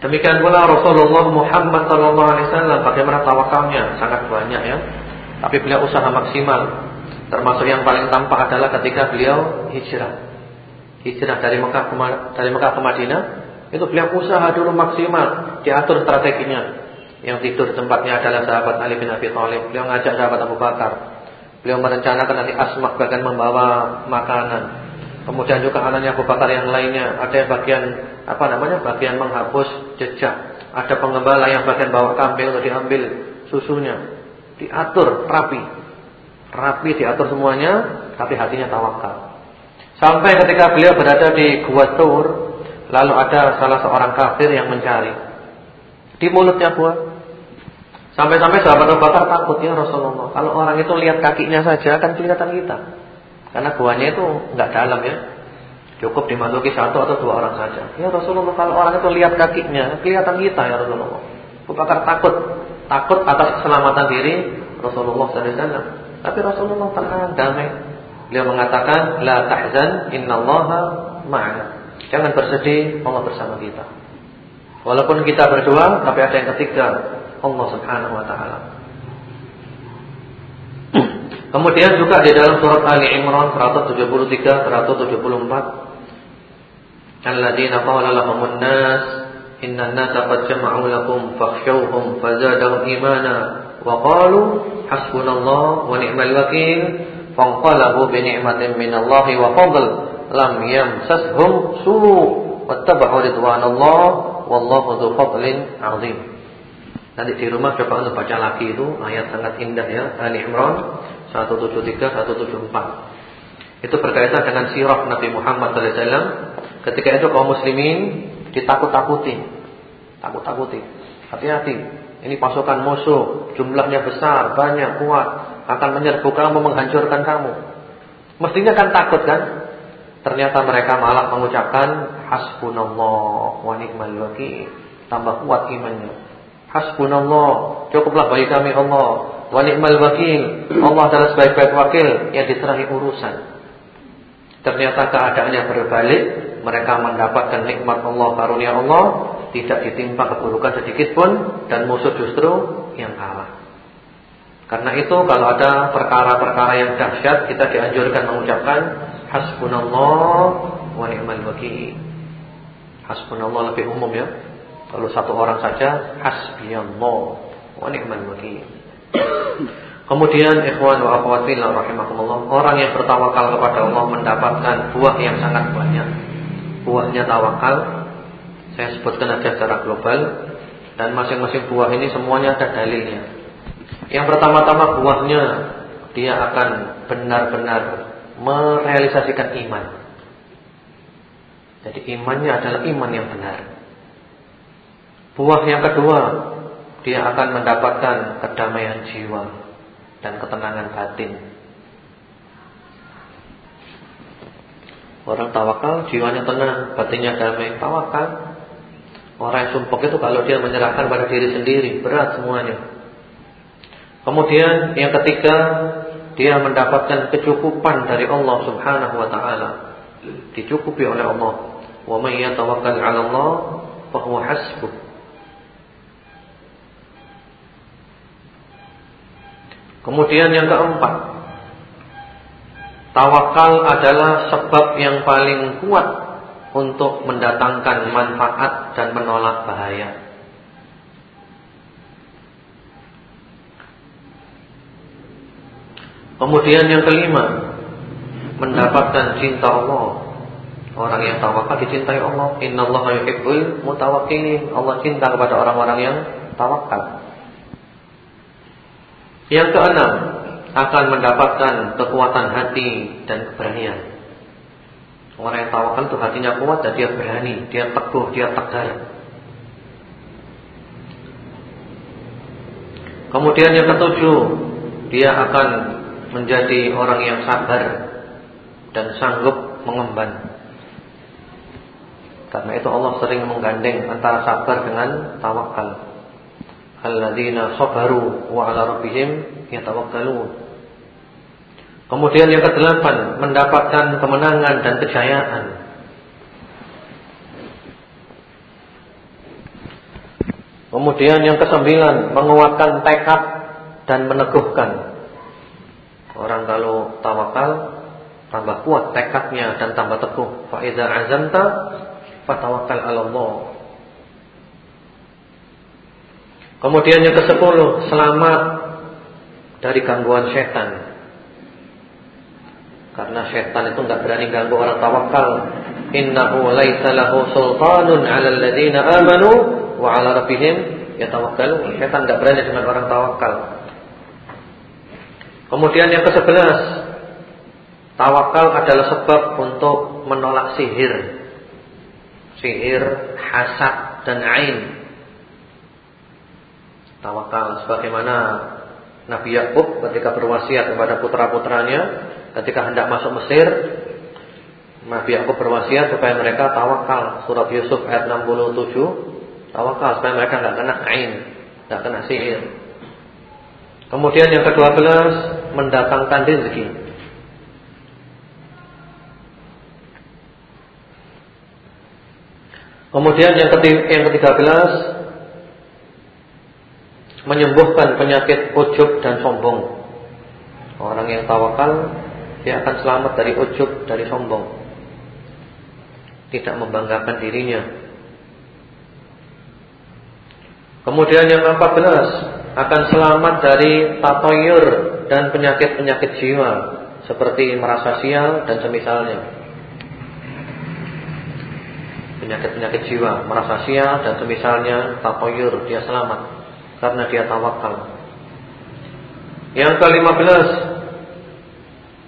Demikian pula Rasulullah Muhammad SAW bagaimana tawakalnya sangat banyak ya. Tapi beliau usaha maksimal. Termasuk yang paling tampak adalah ketika beliau hijrah. Hijrah dari Mekah ke dari Mekah ke Madinah, itu beliau usaha dulu maksimal, diatur strateginya. Yang tidur tempatnya adalah sahabat Ali bin Abi Thalib. Beliau ngajak sahabat Abu Bakar. Beliau merencanakan nanti Asma bahkan membawa makanan. Kemudian juga anaknya Abu Bakar yang lainnya, ada yang bagian apa namanya? bagian menghapus jejak. Ada pengembala yang bagian bawa kambing untuk diambil susunya. Diatur rapi. Rapi diatur semuanya, tapi hatinya tawakal. Sampai ketika beliau berada di Gua Tur, lalu ada salah seorang kafir yang mencari. Di mulutnya gua. Sampai-sampai sahabat Abu Bakar takut ya Rasulullah. Kalau orang itu lihat kakinya saja akan kelihatan kita. Karena guanya itu enggak dalam ya. Cukup dimasuki satu atau dua orang saja. Ya Rasulullah kalau orang itu lihat kakinya, kelihatan kita ya Rasulullah. Abu Bakar takut, takut atas keselamatan diri Rasulullah SAW. Tapi Rasulullah tenang, damai. Beliau mengatakan, La tahzan, innallaha ma'ana. Jangan bersedih, Allah bersama kita. Walaupun kita berdua, tapi ada yang ketiga, Allah Subhanahu wa taala. Kemudian juga di dalam surat Ali Imran 173 174 Alladzina qala lahumun nas innan nasa qad jama'u lakum fakhshawhum fazadahum imana wa qalu hasbunallahu wa ni'mal wakeel fanqalabu bi ni'matin minallahi wa fadl lam yamsashum su' wattaba'u ridwanallah wallahu dzu fadlin 'adzim Nanti di rumah coba untuk baca lagi itu ayat sangat indah ya Ali Imran 173 174. Itu berkaitan dengan sirah Nabi Muhammad SAW. Ketika itu kaum muslimin ditakut-takuti. Takut-takuti. Hati-hati. Ini pasukan musuh, jumlahnya besar, banyak, kuat, akan menyerbu kamu, menghancurkan kamu. Mestinya kan takut kan? Ternyata mereka malah mengucapkan hasbunallah wa ni'mal wakil. Tambah kuat imannya. Hasbunallah, cukuplah bagi kami Allah Wa ni'mal wakil. Allah adalah sebaik-baik wakil yang diserahi urusan. Ternyata keadaannya berbalik, mereka mendapatkan nikmat Allah, karunia Allah, tidak ditimpa keburukan sedikit pun dan musuh justru yang kalah. Karena itu kalau ada perkara-perkara yang dahsyat kita dianjurkan mengucapkan hasbunallah wa ni'mal wakil. Hasbunallah lebih umum ya. Kalau satu orang saja hasbiyallah wa ni'mal wakil. Kemudian ikhwan wa akhwat fillah rahimakumullah, orang yang bertawakal kepada Allah mendapatkan buah yang sangat banyak. Buahnya tawakal saya sebutkan aja secara global dan masing-masing buah ini semuanya ada dalilnya. Yang pertama-tama buahnya dia akan benar-benar merealisasikan iman. Jadi imannya adalah iman yang benar. Buah yang kedua dia akan mendapatkan kedamaian jiwa dan ketenangan batin. Orang tawakal jiwanya tenang, batinnya damai. Tawakal. Orang yang sumpek itu kalau dia menyerahkan pada diri sendiri berat semuanya. Kemudian yang ketiga dia mendapatkan kecukupan dari Allah Subhanahu wa taala. Dicukupi oleh Allah. Wa 'ala Allah fa huwa hasbuh. Kemudian yang keempat, tawakal adalah sebab yang paling kuat untuk mendatangkan manfaat dan menolak bahaya. Kemudian yang kelima, mendapatkan cinta Allah. Orang yang tawakal dicintai Allah. Innallaha yuhibbul mutawakkilin. Allah cinta kepada orang-orang yang tawakal. Yang keenam, akan mendapatkan kekuatan hati dan keberanian. Orang yang tawakal itu hatinya kuat dan dia berani, dia teguh, dia tegar. Kemudian yang ketujuh, dia akan menjadi orang yang sabar dan sanggup mengemban. Karena itu Allah sering menggandeng antara sabar dengan tawakal. Alladzina sabaru wa 'ala rabbihim yatawakkalun. Kemudian yang kedelapan, mendapatkan kemenangan dan kejayaan. Kemudian yang kesembilan, menguatkan tekad dan meneguhkan Orang kalau tawakal tambah kuat tekadnya dan tambah teguh. Fa idza azamta fatawakkal Allah. Kemudian yang ke-10, selamat dari gangguan setan. Karena setan itu enggak berani ganggu orang tawakal. Innahu laisa lahu sultanun 'alal ladzina amanu wa 'ala rabbihim yatawakkalun. Setan enggak berani dengan orang tawakal. Kemudian yang ke-11 Tawakal adalah sebab untuk menolak sihir Sihir, hasad, dan ain Tawakal sebagaimana Nabi Yakub ketika berwasiat kepada putra-putranya Ketika hendak masuk Mesir Nabi Yakub berwasiat supaya mereka tawakal Surat Yusuf ayat 67 Tawakal supaya mereka tidak kena ain Tidak kena sihir Kemudian yang kedua belas mendatangkan rezeki. Kemudian yang ketiga, yang ketiga belas menyembuhkan penyakit ujub dan sombong. Orang yang tawakal dia akan selamat dari ujub, dari sombong. Tidak membanggakan dirinya. Kemudian yang keempat belas akan selamat dari tatoyur dan penyakit-penyakit jiwa seperti merasa sial dan semisalnya. Penyakit-penyakit jiwa, merasa sial dan semisalnya tatoyur dia selamat karena dia tawakal. Yang kelima belas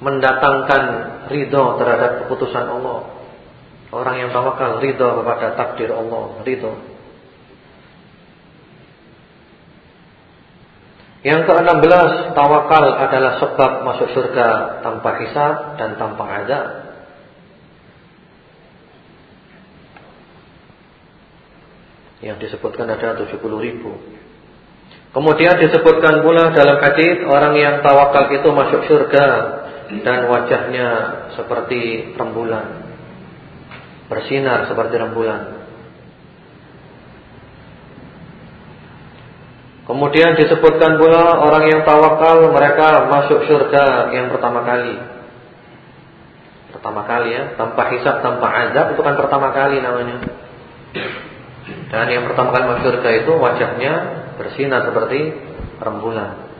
mendatangkan ridho terhadap keputusan Allah. Orang yang tawakal ridho kepada takdir Allah, ridho Yang ke-16, tawakal adalah sebab masuk surga tanpa hisab dan tanpa azab. Yang disebutkan ada 70 ribu. Kemudian disebutkan pula dalam hadis orang yang tawakal itu masuk surga dan wajahnya seperti rembulan. Bersinar seperti rembulan. Kemudian disebutkan pula orang yang tawakal mereka masuk surga yang pertama kali. Pertama kali ya, tanpa hisab, tanpa azab itu kan pertama kali namanya. Dan yang pertama kali masuk surga itu wajahnya bersinar seperti rembulan.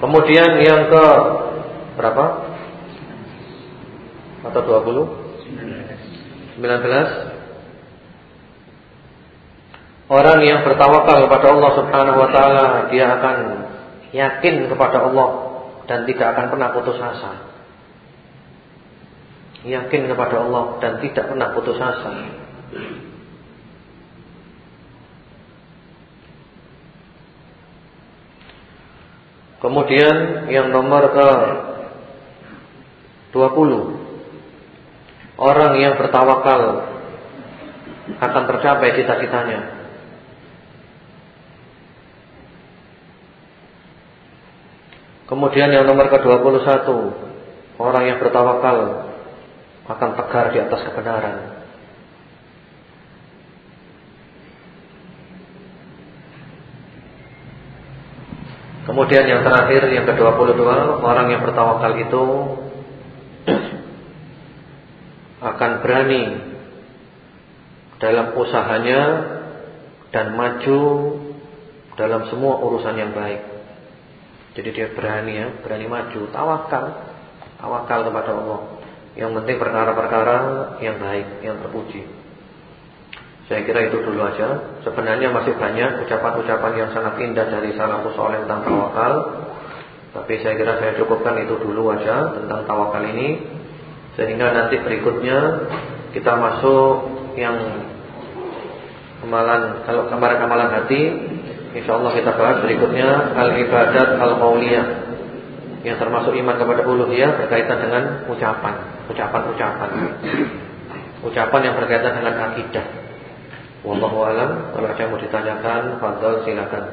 Kemudian yang ke berapa? Atau 20? 19 Orang yang bertawakal kepada Allah Subhanahu wa taala, dia akan yakin kepada Allah dan tidak akan pernah putus asa. Yakin kepada Allah dan tidak pernah putus asa. Kemudian yang nomor ke 20 Orang yang bertawakal akan tercapai cita-citanya. Kemudian yang nomor ke-21, orang yang bertawakal akan tegar di atas kebenaran. Kemudian yang terakhir yang ke-22 Orang yang bertawakal itu Akan berani Dalam usahanya Dan maju Dalam semua urusan yang baik. Jadi dia berani ya Berani maju, tawakal Tawakal kepada Allah. Yang penting perkara-perkara yang baik Yang terpuji saya kira itu dulu aja. Sebenarnya masih banyak ucapan-ucapan yang sangat indah dari salafus soleh tentang tawakal. Tapi saya kira saya cukupkan itu dulu aja tentang tawakal ini. Sehingga nanti berikutnya kita masuk yang amalan kalau kemarin amalan hati, insya Allah kita bahas berikutnya al ibadat al qauliyah yang termasuk iman kepada uluhiyah berkaitan dengan ucapan, ucapan-ucapan. Ucapan yang berkaitan dengan akidah. Wallahu alam, kalau ada yang mau ditanyakan, fadhal silakan.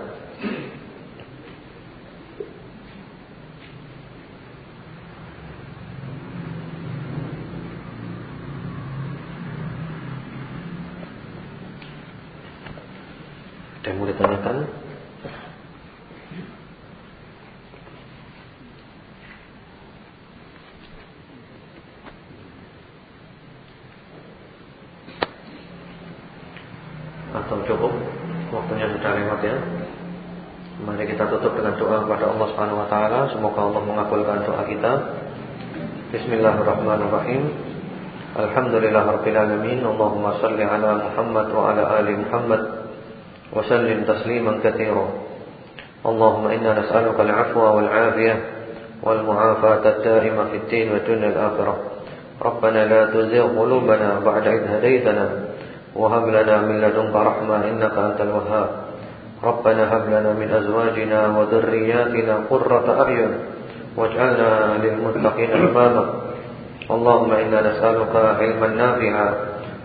رب العالمين. اللهم صل على محمد وعلى آل محمد وسلم تسليما كثيرا. اللهم إنا نسألك العفو والعافية والمعافاة الدائمة في الدين والدنيا الآخرة. ربنا لا تزغ قلوبنا بعد إذ هديتنا وهب لنا من لدنك رحمة إنك أنت الوهاب. ربنا هب لنا من أزواجنا وذرياتنا قرة أعين واجعلنا للمتقين إماما. اللهم إنا نسألك علما نافعا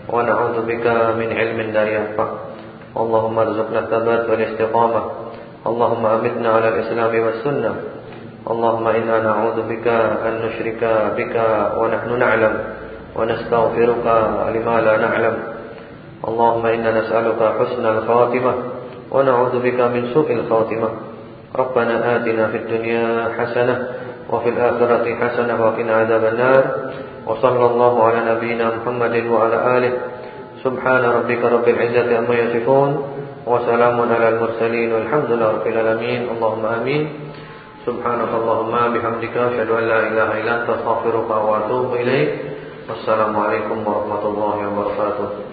ونعوذ بك من علم لا ينفع. اللهم ارزقنا الثبات والاستقامة. اللهم أمتنا على الإسلام والسنة. اللهم إنا نعوذ بك أن نشرك بك ونحن نعلم ونستغفرك لما لا نعلم. اللهم إنا نسألك حسن الخاتمة ونعوذ بك من سوء الخاتمة. ربنا آتنا في الدنيا حسنة وفي الآخرة حسنة وقنا عذاب النار. وصلى الله على نبينا محمد وعلى آله. سبحان ربك رب العزة أما يصفون. وسلام على المرسلين والحمد لله رب العالمين. اللهم آمين. سبحانك اللهم بحمدك أشهد أن لا إله إلا أنت أستغفرك وأتوب إليك. والسلام عليكم ورحمة الله